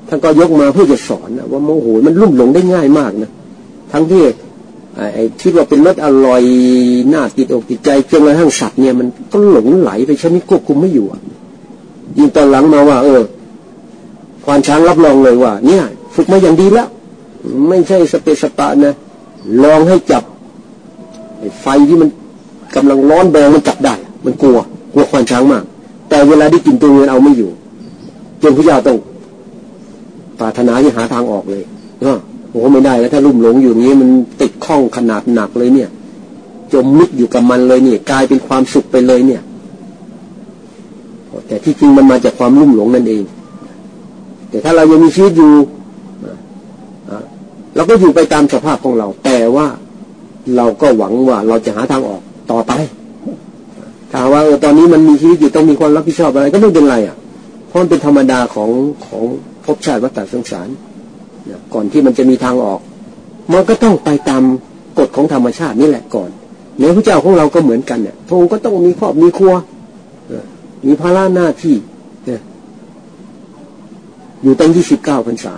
ท่านก็ยกมาเพื่อจะสอนนะว่าโมโหมันลุ่มหลงได้ง่ายมากนะทั้งที่ไอ้คิดว่าเป็นรสอร่อยน่าติดอกติดใจจนกระทั่งสัตว์เนี่ยมันก็หลงไหลไปชนิดควบคุมไม่อยู่ยิ่งตอนหลังมาว่า เออควานช้างรับรองเลยว่า เนี่ย ฝึกมาอย่างดีแล้ว ไม่ใช่สเปสปะนะลองให้จับไฟที่มันกำลังร้อนแดงมันจับได้ มันกลัว กลัวควานช้างมาก แต่เวลาได้กินตัวเงินเอาไม่อยู่จนพระเจ้าต้องปรารถนาที่หาทางออกเลยเออโอ้ไม่ได้แล้วถ้าลุ่มหลงอยู่นี้มันติดข้องขนาดหนักเลยเนี่ย จมมิดอยู่กับมันเลยเนี่ยกลายเป็นความสุขไปเลยเนี่ย แต่ที่จริงมันมาจากความลุ่มหลงนั่นเอง แต่ถ้าเรายังมีชีวิตอยู่เราก็อยู่ไปตามสภาพของเรา แต่ว่าเราก็หวังว่าเราจะหาทางออกต่อไป ถ้าว่าเออตอนนี้มันมีชีวิตอยู่ต้องมีความรับผิดชอบอะไร ก็ไม่เป็นไรอะเพราะมันเป็นธรรมดาของของภพชาติวัฏสงสารก่อนที่มันจะมีทางออก มันก็ต้องไปตามกฎของธรรมชาตินี่แหละก่อนเนื้อพระเจ้าของเราก็เหมือนกันเนี่ยพระองค์ก็ต้องมีครอบมีครัวมีภาระหน้าที่อยู่ตั้งยี่สิบเก้าพรรษา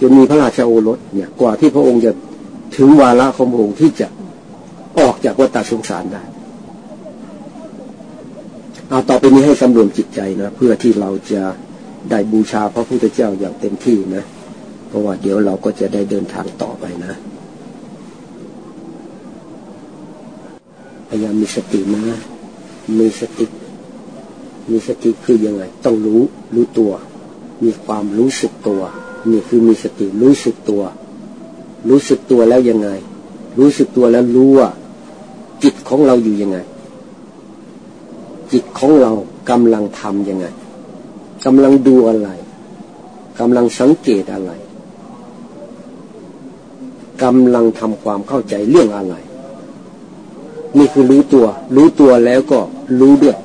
จนมีพระราชโอรสเนี่ย กว่าที่พระองค์จะถึงวาระของพระองค์ที่จะออกจากวัฏสงสารได้ เอาต่อไปนี้ให้สำรวมจิตใจนะเพื่อที่เราจะได้บูชาพระพุทธเจ้าอย่างเต็มที่นะ เพราะว่าเดี๋ยวเราก็จะได้เดินทางต่อไปนะ พยายามมีสตินะ มีสติ มีสติคือยังไง ต้องรู้รู้ตัว มีความรู้สึกตัวนี่คือมีสติรู้สึกตัว รู้สึกตัวแล้วยังไง รู้สึกตัวแล้วรู้ว่าจิตของเราอยู่ยังไง จิตของเรากำลังทำยังไงกำลังดูอะไรกำลังสังเกตอะไรกำลังทำความเข้าใจเรื่องอะไร นี่คือรู้ตัว รู้ตัวแล้วก็รู้ด้วย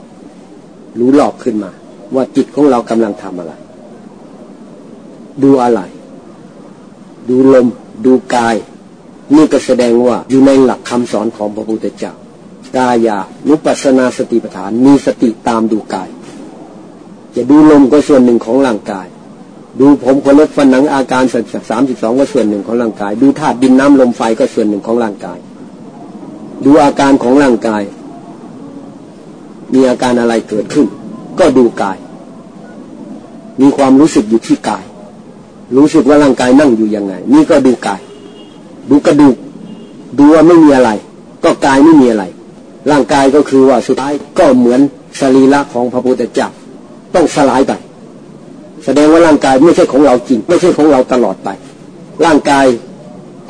รู้หลอกขึ้นมา ว่าจิตของเรากำลังทำอะไร ดูอะไร ดูลม ดูกาย นี่ก็แสดงว่าอยู่ในหลักคำสอนของพระพุทธเจ้า กายานุปัสนาสติปัฏฐานมีสติตามดูกาย จะดูลมก็ส่วนหนึ่งของร่างกาย ดูผมขนเล็บฟันหนังอาการสัสามสิบสองก็ส่วนหนึ่งของร่างกาย ดูธาตุดินน้ำลมไฟก็ส่วนหนึ่งของร่างกาย ดูอาการของร่างกาย มีอาการอะไรเกิดขึ้น ก็ดูกาย มีความรู้สึกอยู่ที่กาย รู้สึกว่าร่างกายนั่งอยู่ยังไง นี่ก็ดูกาย ดูกระดูกดูว่าไม่มีอะไร ก็กายไม่มีอะไร ร่างกายก็คือว่าสุดท้ายก็เหมือนสรีระของพระพุทธเจ้าต้องสลายไป แสดงว่าร่างกายไม่ใช่ของเราจริง ไม่ใช่ของเราตลอดไป ร่างกาย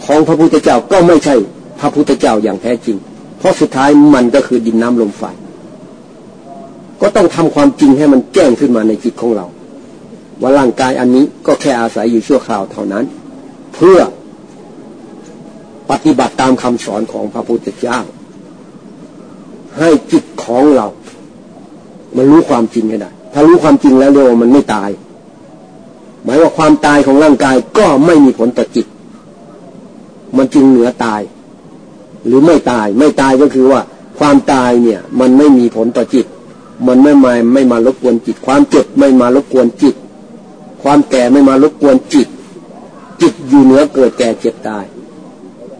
ของพระพุทธเจ้าก็ไม่ใช่พระพุทธเจ้าอย่างแท้จริง เพราะสุดท้ายมันก็คือดินน้ำลมไฟก็ต้องทำความจริงให้มันแจ้งขึ้นมาในจิตของเรา ว่าร่างกายอันนี้ก็แค่อาศัยอยู่ชั่วคราวเท่านั้น เพื่อปฏิบัติตามคำสอนของพระพุทธเจ้า ให้จิตของเรา มันรู้ความจริงให้ได้ ถ้ารู้ความจริงแล้วเดียวมันไม่ตาย หมายว่าความตายของร่างกายก็ไม่มีผลต่อจิต มันจึงเหนือตาย หรือไม่ตาย ไม่ตายก็คือว่า ความตายเนี่ย มันไม่มีผลต่อจิต มันไม่มาไม่มารบกวนจิต ความเจ็บไม่มารบกวนจิต ความแก่ไม่มารบกวนจิต จิตอยู่เหนือเกิดแก่เจ็บตาย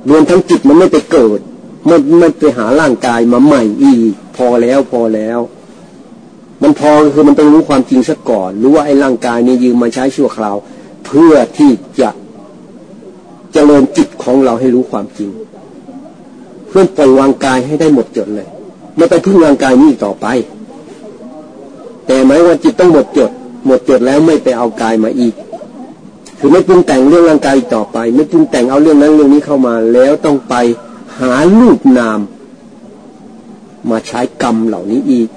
รวมทั้งจิตมันไม่ไปเกิด มันไม่ไปหาร่างกายมาใหม่อีก พอแล้วพอแล้ว มันพอคือมันต้องรู้ความจริงซะก่อน รู้ว่าไอ้ร่างกายนี้ยืมมาใช้ชั่วคราว เพื่อที่จะจะเจริญจิตของเราให้รู้ความจริง เพื่อปล่อยวางกายให้ได้หมดจดเลย ไม่ไปพึ่งร่างกายนี้ต่อไป แต่หมายว่าจิตต้องหมดจด หมดจดแล้วไม่ไปเอากายมาอีกคือไม่ปรุงแต่งเรื่องร่างกายต่อไป ไม่ปรุงแต่งเอาเรื่องนั้นเรื่องนี้เข้ามา แล้วต้องไป หาลูกนาม มาใช้กรรมเหล่านี้อีก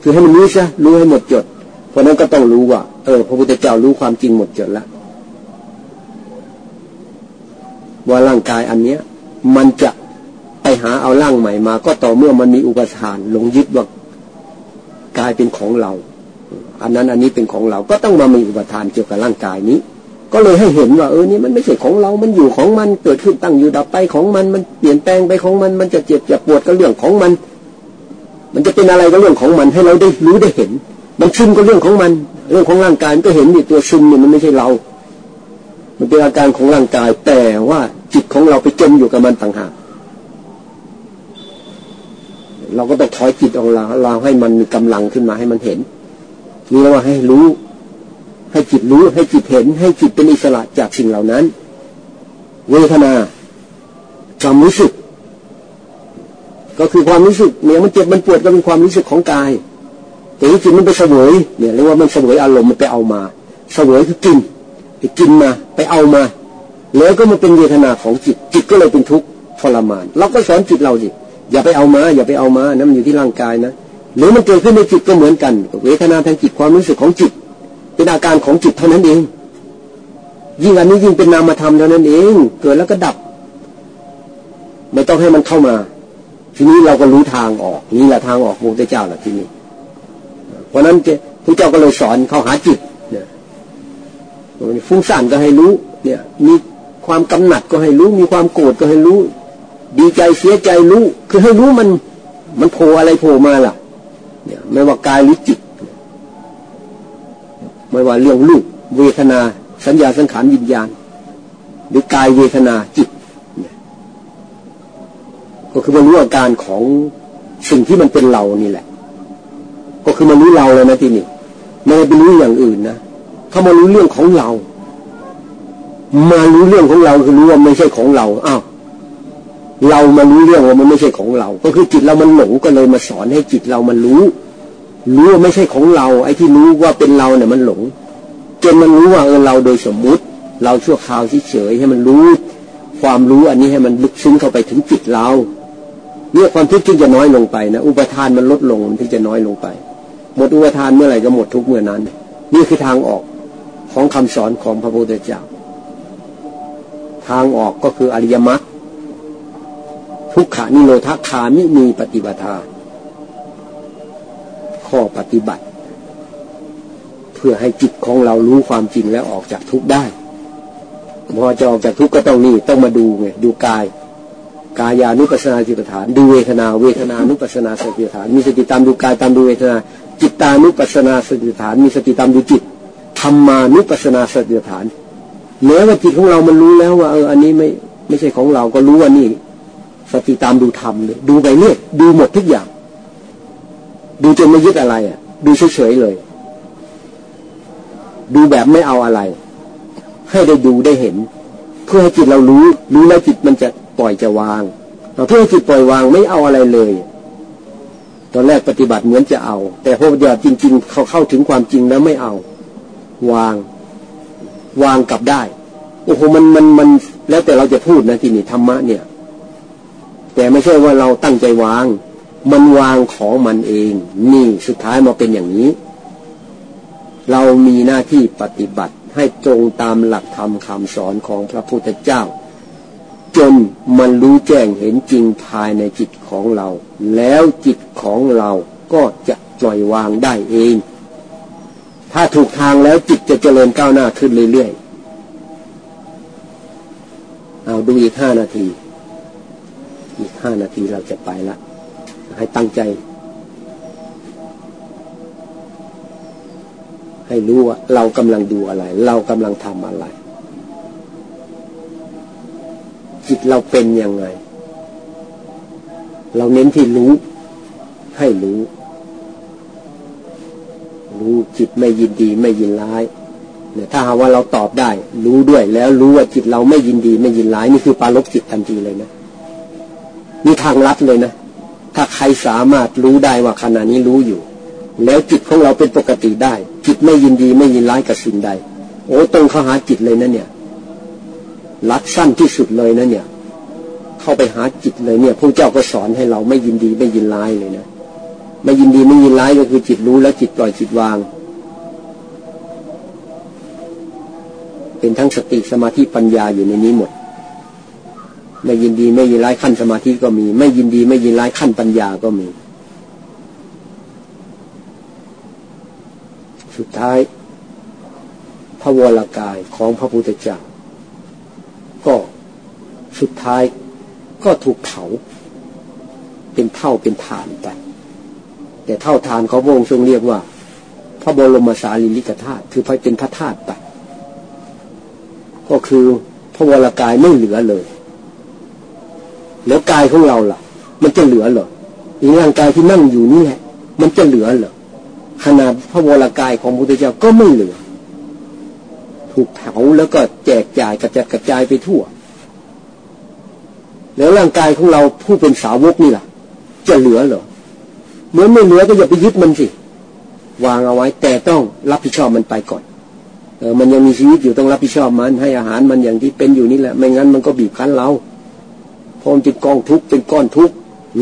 คือให้มันรู้ซะรู้ให้หมดจด เพราะนั้นก็ต้องรู้ว่าเออพระพุทธเจ้ารู้ความจริงหมดจดแล้วว่าร่างกายอันเนี้ย มันจะไปหาเอาร่างใหม่มา ก็ต่อเมื่อมันมีอุปทานหลงยึดว่ากายเป็นของเรา อันนั้นอันนี้เป็นของเราก็ต้องมามีอุปทานเกี่ยวกับร่างกายนี้ ก็เลยให้เห็นว่าเออนี่มันไม่ใช่ของเรา มันอยู่ของมันเกิดขึ้นตั้งอยู่ดับไปของมัน มันเปลี่ยนแปลงไปของมัน มันจะเจ็บจะปวดก็เรื่องของมัน มันจะเป็นอะไรก็เรื่องของมัน ให้เราได้รู้ได้เห็น มันซึมก็เรื่องของมัน เรื่องของร่างกายก็เห็นนี่ตัวซึมเนี่ยมันไม่ใช่เรา มันเป็นอาการของร่างกาย แต่ว่าจิตของเราไปจมอยู่กับมันต่างหากเราก็ต้องถอยจิตของเราเราให้มันมีกำลังขึ้นมาให้มันเห็นนี่เราว่าให้รู้ ให้จิตรู้ให้จิตเห็น ให้จิตเป็นอิสระจากสิ่งเหล่านั้น เวทนาความรู้สึก ก็คือความรู้สึกเนี่ยมันเจ็บมันปวดก็เป็นความรู้สึกของกาย แต่ที่จิตมันไปเสวยเนี่ยเรียกว่ามันเสวยอารมณ์มันไปเอามาเสวยคือกินไปกินมาไปเอามา แล้วก็มันเป็นเวทนาของจิต จิตก็เลยเป็นทุกข์ทรมานเราก็สอนจิตเราสิอย่าไปเอามา อย่าไปเอามานะมันอยู่ที่ร่างกายนะหรือมันเกิดขึ้นในจิตก็เหมือนกัน เวทนาทางจิตความรู้สึกของจิต เป็นอาการของจิตเท่านั้นเอง ยิ่งอันนี้ยิ่งเป็นนามธรรมเท่านั้นเอง เกิดแล้วก็ดับ ไม่ต้องให้มันเข้ามา ทีนี้เราก็รู้ทางออก นี่แหละทางออกพระเจ้าแหละทีนี้ เพราะนั้นพระเจ้าก็เลยสอนเข้าหาจิตเนี่ยฟุ้งซ่านก็ให้รู้ เนี่ย มีความกำหนัดก็ให้รู้ มีความโกรธก็ให้รู้ ดีใจเสียใจรู้ คือให้รู้มัน มันโผล่อะไรโผล่มาล่ะ เนี่ย ไม่ว่ากายหรือจิต ไม่ว่าเรื่องรูปเวทนา สัญญาสังขารวิญญาณ หรือกายเวทนาจิต ก็คือมันรู้อาการของสิ่งที่มันเป็นเรานี่แหละ ก็คือมันรู้เราเลยนะที่นี่ไม่ได้ไปรู้อย่างอื่นนะเขามารู้เรื่องของเรา มารู้เรื่องของเราคือรู้ว่าไม่ใช่ของเราอ้าวเรามารู้เรื่องว่ามันไม่ใช่ของเรา ก็คือจิตเรามันหลงก็เลยมาสอนให้จิตเรามันรู้ รู้ว่าไม่ใช่ของเรา ไอ้ที่รู้ว่าเป็นเราเนี่ยมันหลงจนมันรู้ว่าเออเราโดยสมมุติ เราชั่วคราวเฉยให้มันรู้ ความรู้อันนี้ให้มันลึกซึ้งเข้าไปถึงจิตเราเนี่ยความทุกข์จึงจะน้อยลงไปนะอุปทานมันลดลงมันถึงจะน้อยลงไป หมดอุปทานเมื่อไหร่ก็หมดทุกเมื่อนั้น นี่คือทางออกของคำสอนของพระพุทธเจ้าทางออกก็คืออริยมรรคทุกขานิโรธคามิมีปฏิบัติ ข้อปฏิบัติ เพื่อให้จิตของเรารู้ความจริงแล้วออกจากทุกข์ได้ พอจะออกจากทุกข์ก็ต้องนี่ต้องมาดูไงดูกาย กายานุปัสนาสติปัฏฐาน ดูเวทนา เวทนานุปัสนาสติปัฏฐาน มีสติตามดูกายตามดูเวทนา จิตตานุปัสนาสติปัฏฐาน มีสติตามดูจิตธรรมานุปัสนาสติปัฏฐานเนื้อว่าจิตของเรามันรู้แล้วว่าเอออันนี้ไม่ไม่ใช่ของเราก็รู้ว่านี่สติตามดูธรรมเลยดูไปเรื่อยดูหมดทุกอย่าง ดูจนไม่ยึดอะไรอะ ดูเฉยๆเลย ดูแบบไม่เอาอะไร ให้ได้ดูได้เห็น เพื่อให้จิตเรารู้ รู้แล้วจิตมันจะปล่อยจะวางเพื่อให้จิตปล่อยวางไม่เอาอะไรเลย ตอนแรกปฏิบัติเหมือนจะเอา แต่พอเดี๋ยวจริง ๆ เขาเข้าถึงความจริงแล้วไม่เอา วาง วางกลับได้ โอ้โหมันมันมันแล้วแต่เราจะพูดนะที่นี่ธรรมะเนี่ย แต่ไม่ใช่ว่าเราตั้งใจวาง มันวางของมันเอง นี่สุดท้ายมาเป็นอย่างนี้ เรามีหน้าที่ปฏิบัติให้ตรงตามหลักธรรมคำสอนของพระพุทธเจ้า จนมันรู้แจ้งเห็นจริงภายในจิตของเรา แล้วจิตของเราก็จะปล่อยวางได้เอง ถ้าถูกทางแล้วจิตจะเจริญก้าวหน้าขึ้นเรื่อยๆ เอาดูอีกห้านาที อีกห้านาทีเราจะไปละ ให้ตั้งใจ ให้รู้ว่าเรากำลังดูอะไร เรากำลังทำอะไร จิตเราเป็นยังไง เราเน้นที่รู้ ให้รู้ รู้จิตไม่ยินดีไม่ยินร้ายเนี่ยถ้าหาว่าเราตอบได้ รู้ด้วยแล้วรู้ว่าจิตเราไม่ยินดีไม่ยินร้าย นี่คือปาลบจิตทันทีเลยนะนี่ทางลัดเลยนะ ถ้าใครสามารถรู้ได้ว่าขณะนี้รู้อยู่ แล้วจิตของเราเป็นปกติได้ จิตไม่ยินดีไม่ยินร้ายกับสิ่งใด โอ้ตรงเข้าหาจิตเลยนะเนี่ยลัดสั้นที่สุดเลยนะเนี่ย เข้าไปหาจิตเลยเนี่ยพระเจ้าก็สอนให้เราไม่ยินดีไม่ยินร้ายเลยนะไม่ยินดีไม่ยินร้ายก็คือจิตรู้แล้วจิตปล่อยจิตวาง เป็นทั้งสติสมาธิปัญญาอยู่ในนี้หมด ไม่ยินดีไม่ยินร้ายขั้นสมาธิก็มี ไม่ยินดีไม่ยินร้ายขั้นปัญญาก็มี สุดท้าย พระวรากายของพระพุทธเจ้าก็สุดท้ายก็ถูกเผาเป็นเท่าเป็นฐานไป แต่เท่าฐานเขาพระองค์ทรงเรียกว่า พระบรมสารีริกธาตุคือพระเป็นพระธาตุไปก็คือพระวรากายไม่เหลือเลย แล้วกายของเราล่ะ มันจะเหลือเหรอร่างกายที่นั่งอยู่นี่แหละมันจะเหลือเหรอขนาดพระวรากายของพระพุทธเจ้าก็ไม่เหลือ ถูกเผาแล้วก็แจกจ่ายกระจัดกระจายไปทั่ว แล้วร่างกายของเราผู้เป็นสาวกนี่ล่ะ จะเหลือเหรอเหมือนไม่เหลือก็อย่าไปยึดมันสิวางเอาไว้ แต่ต้องรับผิดชอบมันไปก่อน เออมันยังมีชีวิตอยู่ต้องรับผิดชอบมันให้อาหารมันอย่างที่เป็นอยู่นี่แหละ ไม่งั้นมันก็บีบคั้นเรา พอมันเป็นกองทุกเป็นก้อนทุก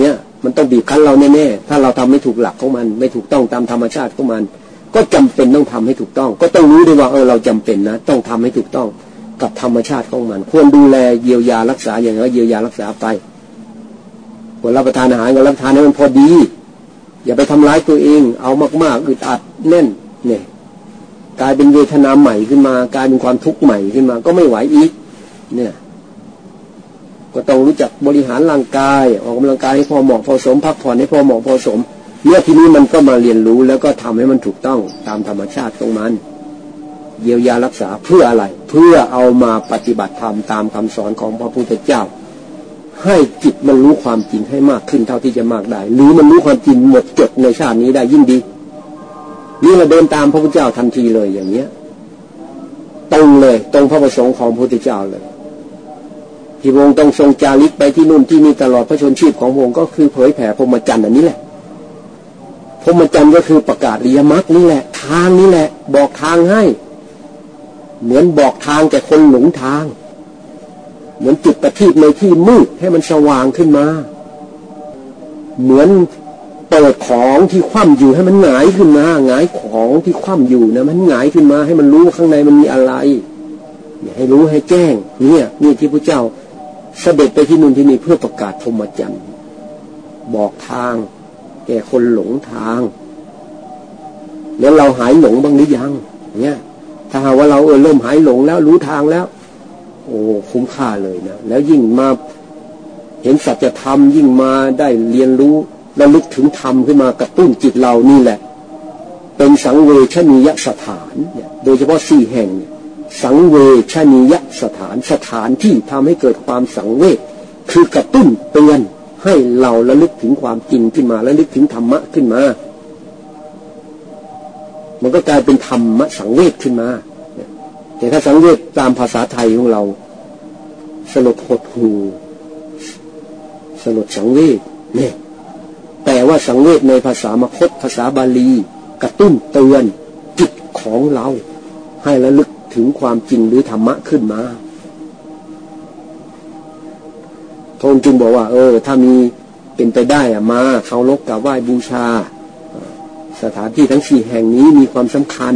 เนี่ยมันต้องบีบคั้นเราแน่ๆถ้าเราทำไม่ถูกหลักของมัน ไม่ถูกต้องตามธรรมชาติของมัน ก็จำเป็นต้องทำให้ถูกต้อง ก็ต้องรู้ด้วยว่าเออเราจำเป็นนะ ต้องทำให้ถูกต้องกับธรรมชาติของมัน ควรดูแลเยียวยารักษาอย่างไรเยียวยารักษาไปควรรับประทานอาหารก็รับประทานให้มันพอดี อย่าไปทำร้ายตัวเอง เอามากๆอึดอัดแน่นเนี่ยกลายเป็นเวทนาใหม่ขึ้นมากลายเป็นความทุกข์ใหม่ขึ้นมา ก็ไม่ไหวอีก เนี่ย ก็ต้องรู้จักบริหารร่างกาย ออกกำลังกายให้พอเหมาะพอสมพักผ่อนให้พอเหมาะพอสมเมื่อทีนี้มันก็มาเรียนรู้แล้วก็ทำให้มันถูกต้องตามธรรมชาติของมันเยียวยารักษาเพื่ออะไร เพื่อเอามาปฏิบัติธรรมตามคำสอนของพระพุทธเจ้า ให้จิตมันรู้ความจริงให้มากขึ้นเท่าที่จะมากได้ หรือมันรู้ความจริงหมดจดในชาตินี้ได้ยิ่งดี นี่เราเดินตามพระพุทธเจ้าทันทีเลยอย่างเนี้ยตรงเลย ตรงพระประสงค์ของพระพุทธเจ้าเลย ที่พระองค์ต้องทรงจาริกไปที่นู่นที่นี่ตลอดพระชนชีพของพระองค์ก็คือเผยแผ่พรหมจรรย์อันนี้แหละพรหมจรรย์ก็คือประกาศริยมรรคนี่แหละ ทางนี้แหละ บอกทางให้ เหมือนบอกทางแก่คนหลงทาง เหมือนจุดประทีปในที่มืดให้มันสว่างขึ้นมา เหมือนเปิดของที่คว่ำอยู่ให้มันหงายขึ้นมาหงายของที่คว่ำอยู่นะมันหงายขึ้นมา ให้มันรู้ข้างในมันมีอะไรให้รู้ให้แจ้ง เนี่ยนี่ที่พระเจ้า เสด็จไปที่นู่นที่นี่เพื่อประกาศพรหมจรรย์บอกทาง แก่คนหลงทาง แล้วเราหายหลงบ้างหรือยังเนี่ยถ้าหากว่าเราเออเริ่มหายหลงแล้วรู้ทางแล้ว โอ้คุ้มค่าเลยนะแล้วยิ่งมาเห็นสัจธรรมยิ่งมาได้เรียนรู้แล้วลึกถึงธรรมขึ้นมากระตุ้นจิตเรานี่แหละ เป็นสังเวชนียสถานเนี่ยโดยเฉพาะสี่แห่งเนี่ย สังเวชนียสถานสถานที่ทำให้เกิดความสังเวชคือกระตุ้นเตือนให้เราระลึกถึงความจริงขึ้นมาและลึกถึงธรรมะขึ้นมา มันก็กลายเป็นธรรมะสังเวชขึ้นมา แต่ถ้าสังเวชตามามภาษาไทยของเรา สลดหดหูสลดสังเวชเนี่ยแต่ว่าสังเวชในภาษามคตภาษาบาลี กระตุ้นเตือนจิตของเรา ให้ระลึก ถึงความจริงหรือธรรมะขึ้นมาพระองค์จึงบอกว่า เออ ถ้ามีเป็นไปได้อะมาเคารพกราบไหว้บูชา สถานที่ทั้งสี่แห่งนี้มีความสำคัญ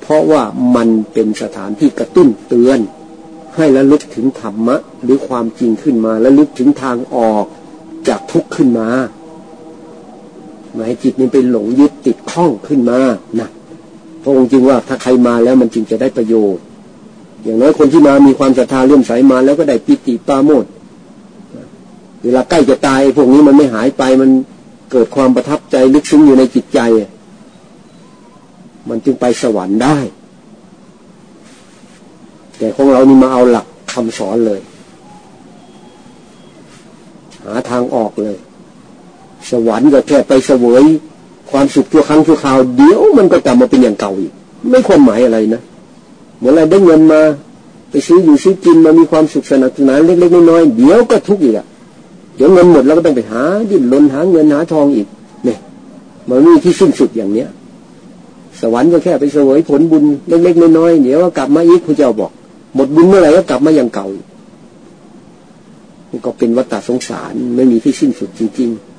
เพราะว่ามันเป็นสถานที่กระตุ้นเตือน ให้ระลึกถึงธรรมะ หรือความจริงขึ้นมาระลึกถึงทางออกจากทุกข์ขึ้นมาหมายจิตนี้เป็นหลงยึดติดข้องขึ้นมานะ พระองค์จึงว่าถ้าใครมาแล้วมันจึงจะได้ประโยชน์ อย่างน้อยคนที่มามีความศรัทธาเลื่อมใสมาแล้วก็ได้ปิติปาโมดเวลาใกล้จะตายพวกนี้มันไม่หายไปมันเกิดความประทับใจลึกซึ้งอยู่ในจิตใจ มันจึงไปสวรรค์ได้ แต่ของเรานี่มาเอาหลักคำสอนเลย หาทางออกเลย สวรรค์ก็แค่ไปเสวย ความสุขชั่วครั้งชั่วคราวเดี๋ยวมันก็กลับมาเป็นอย่างเก่าอีก ไม่ความหมายอะไรนะเหมือนเราได้เงินมา ไปซื้ออยู่ซื้อกินมามีความสุขสนุกสนานเล็กๆน้อยๆเดี๋ยวก็ทุกข์อีกอะดี๋ยวเงินหมดแล้วก็ต้องไปหาดิ้นรนหาเงินหาทองอีกเนี่ยมันมีที่สิ้นสุดอย่างเนี้ย สวรรค์ก็แค่ไปเสวยผลบุญเล็กๆน้อยๆเดี๋ยวก็กลับมาอีกพระเจ้าบอก หมดบุญเมื่อไหร่ก็กลับมาอย่างเก่ามันก็เป็นวัฏสงสารไม่มีที่สิ้นสุดจริง ๆ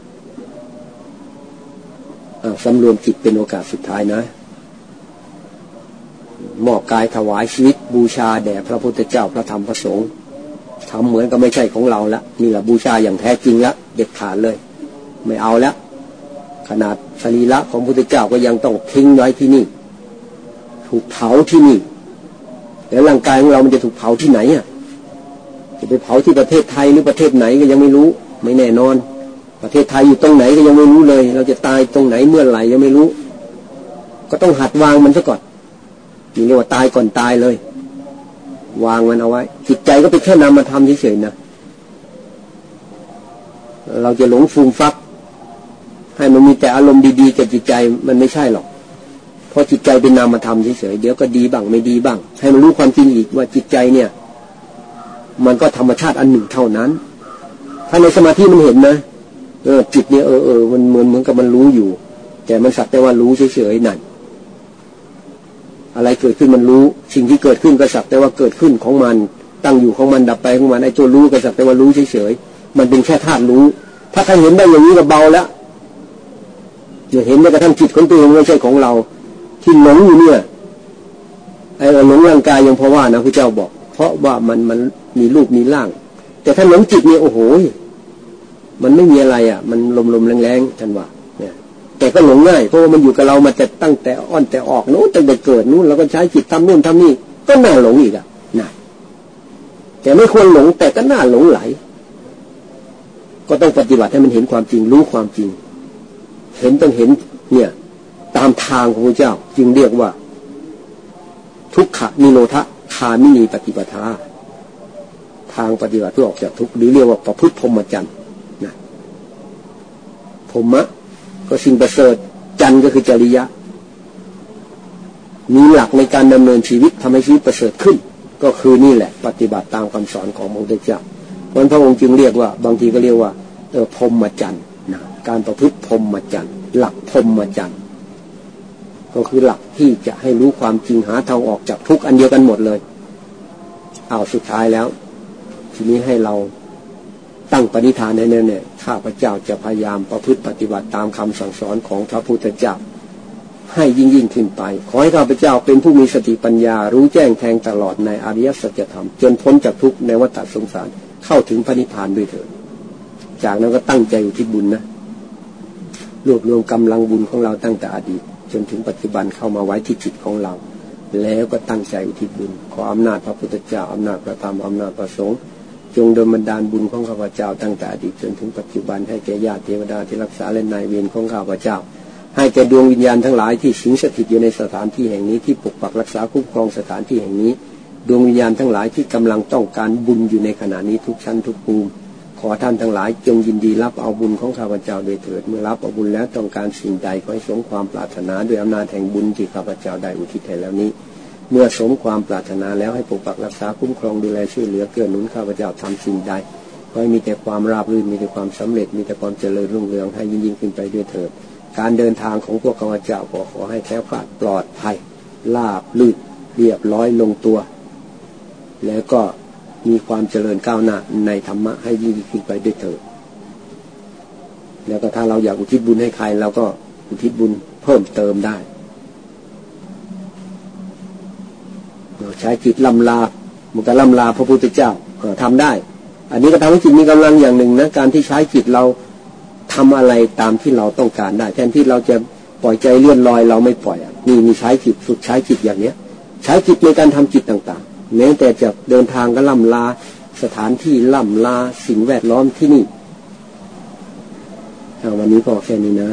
สำรวมจิตเป็นโอกาสสุดท้ายนะ มอบกายถวายชีวิต บูชาแด่พระพุทธเจ้าพระธรรมพระสงฆ์ทำเหมือนกับไม่ใช่ของเราละนี่แหละบูชาอย่างแท้จริงละเด็ดขาดเลย ไม่เอาแล้วขนาดสรีระของพุทธเจ้าก็ยังต้องทิ้งไว้ที่นี่ ถูกเผาที่นี่ แล้วร่างกายของเรามันจะถูกเผาที่ไหนอะจะไปเผาที่ประเทศไทยหรือประเทศไหนก็ยังไม่รู้ ไม่แน่นอน ประเทศไทยอยู่ตรงไหนก็ยังไม่รู้เลย เราจะตายตรงไหนเมื่อไหร่ยังไม่รู้ ก็ต้องหัดวางมันซะก่อนนี่เรียกว่าตายก่อนตายเลย วางมันเอาไว้ จิตใจก็เป็นแค่นามธรรมเฉยๆนะเราจะหลงฟูมฟัก ให้มันมีแต่อารมณ์ดีๆกับจิตใจมันไม่ใช่หรอก เพราะจิตใจเป็นนามธรรมเฉยๆเดี๋ยวก็ดีบ้างไม่ดีบ้าง ให้มันรู้ความจริงอีกว่าจิตใจเนี่ย มันก็ธรรมชาติอันหนึ่งเท่านั้น ถ้าในสมาธิมันเห็นนะ เออจิตเนี่ยเออเออมันเหมือนเหมือนกับมันรู้อยู่ แต่มันสักแต่ว่ารู้เฉยๆนั่นอะไรเกิดขึ้นมันรู้ สิ่งที่เกิดขึ้นก็สักแต่ว่าเกิดขึ้นของมัน ตั้งอยู่ของมันดับไปของมันไอ้ตัวรู้ก็สักแต่ว่ารู้เฉยๆมันเป็นแค่ธาตุรู้ ถ้าใครเห็นได้อย่างนี้ก็เบาแล้วอย่าเห็นแม้กระทั่งจิตของตัวเองไม่ใช่ของเรา ที่หลงอยู่เนี่ยไอ้หลงร่างกายยังพอว่านะพระเจ้าบอก เพราะว่ามันมันมีรูปมีร่าง แต่ถ้าหลงจิตเนี่ยโอ้โห มันไม่มีอะไรอะ มันลมๆแรงๆท่านว่าแต่ก็หลงง่ายเพราะว่ามันอยู่กับเรามาจะตั้งแต่อ่อนแต่ออกนู้นตั้งแต่เกิดนู้นเราก็ใช้จิตทำนู่นทำนี่ก็น่าหลงอีกอะน่าแต่ไม่ควรหลงแต่ก็น่าหลงไหล ก็ต้องปฏิบัติให้มันเห็นความจริงรู้ความจริง เห็นต้องเห็นเนี่ย ตามทางของพระเจ้า จึงเรียกว่า ทุกขะนิโรธคามินีปฏิปทา ทางปฏิบัติเพื่อออกจากทุกข์หรือเรียกว่าประพฤติพรหมจรรย์ พรมะ ก็สิ่งประเสริฐ จันก็คือจริยะ มีหลักในการดำเนินชีวิตทำให้ชีวิตประเสริฐขึ้น ก็คือนี่แหละ ปฏิบัติตามคำสอนของพระพุทธเจ้าวันพระองค์จึงเรียกว่า บางทีก็เรียกว่าเออพรมจันนะการประพฤติพรมจันหลักพรมจันก็คือหลักที่จะให้รู้ความจริงหาทางออกจากทุกอันเดียวกันหมดเลย เอาสุดท้ายแล้ว ทีนี้ให้เรา ตั้งปณิธานในนั้นเนี่ยข้าพเจ้าจะพยายามประพฤติปฏิบัติตามคำสั่งสอนของพระพุทธเจ้าให้ยิ่งยิ่งขึ้นไป ขอให้ข้าพเจ้าเป็นผู้มีสติปัญญา รู้แจ้งแทงตลอดในอริยสัจธรรม จนพ้นจากทุกข์ในวัฏสงสารเข้าถึงพระนิพพานด้วยเถิด จากนั้นก็ตั้งใจอยู่ที่บุญนะ รวบรวมกำลังบุญของเราตั้งแต่อดีต จนถึงปัจจุบันเข้ามาไว้ที่จิตของเรา แล้วก็ตั้งใจอุทิศบุญ ขออำนาจพระพุทธเจ้าอำนาจพระธรรมอำนาจพระสงฆ์ จงโดลบันดาลบุญของข้าพเจ้าตั้งแต่อดีตจนถึงปัจจุบันให้แก่ญาติเทวดาที่รักษาและนายเวรของข้าพเจ้า ให้แก่ดวงวิญญาณทั้งหลายที่สิงสถิตอยู่ในสถานที่แห่งนี้ที่ปกปักรักษาคุ้มครองสถานที่แห่งนี้ ดวงวิญญาณทั้งหลายที่กำลังต้องการบุญอยู่ในขณะนี้ทุกชั้นทุกภูมิขอท่านทั้งหลายจงยินดีรับเอาบุญของข้าพเจ้าโดยเถิดเมื่อรับเอาบุญแล้วต้องการสิ่งใดขอให้สมความปรารถนาด้วยอำนาจแห่งบุญที่ข้าพเจ้าได้อุทิศให้แล้วนี้ เมื่อสมความปรารถนาแล้วให้ปกปักรักษาคุ้มครองดูแลช่วยเหลือเกื้อหนุนข้าพเจ้าทำสิ่งใดขอให้มีแต่ความราบรื่นมีแต่ความสำเร็จมีแต่ความเจริญรุ่งเรืองให้ยิ่งยิ่งขึ้นไปด้วยเถิดการเดินทางของพวกข้าพเจ้าขอขอให้แคล้วคลาดปลอดภัยลาบลื่นเรียบร้อยลงตัว แล้วก็มีความเจริญก้าวหน้าในธรรมะให้ยิ่งขึ้นไปด้วยเถิดแล้วก็ถ้าเราอยากอุทิศบุญให้ใครเราก็อุทิศบุญเพิ่มเติมได้เรา ใช้จิตลำลามันก็ลำลาพระพุทธเจ้าทำได้ อันนี้ก็ทำให้จิตมีกำลังอย่างหนึ่งนะการที่ใช้จิตเราทำอะไรตามที่เราต้องการได้ แทนที่เราจะปล่อยใจเลื่อนลอยเราไม่ปล่อยนี่มีใช้จิตฝึกใช้จิตอย่างเนี้ย ใช้จิตในการทำจิตต่างๆแม้แต่จะเดินทางก็ล่ำลาสถานที่ล่ำลาสิ่งแวดล้อมที่นี่วันนี้พอแค่นี้นะ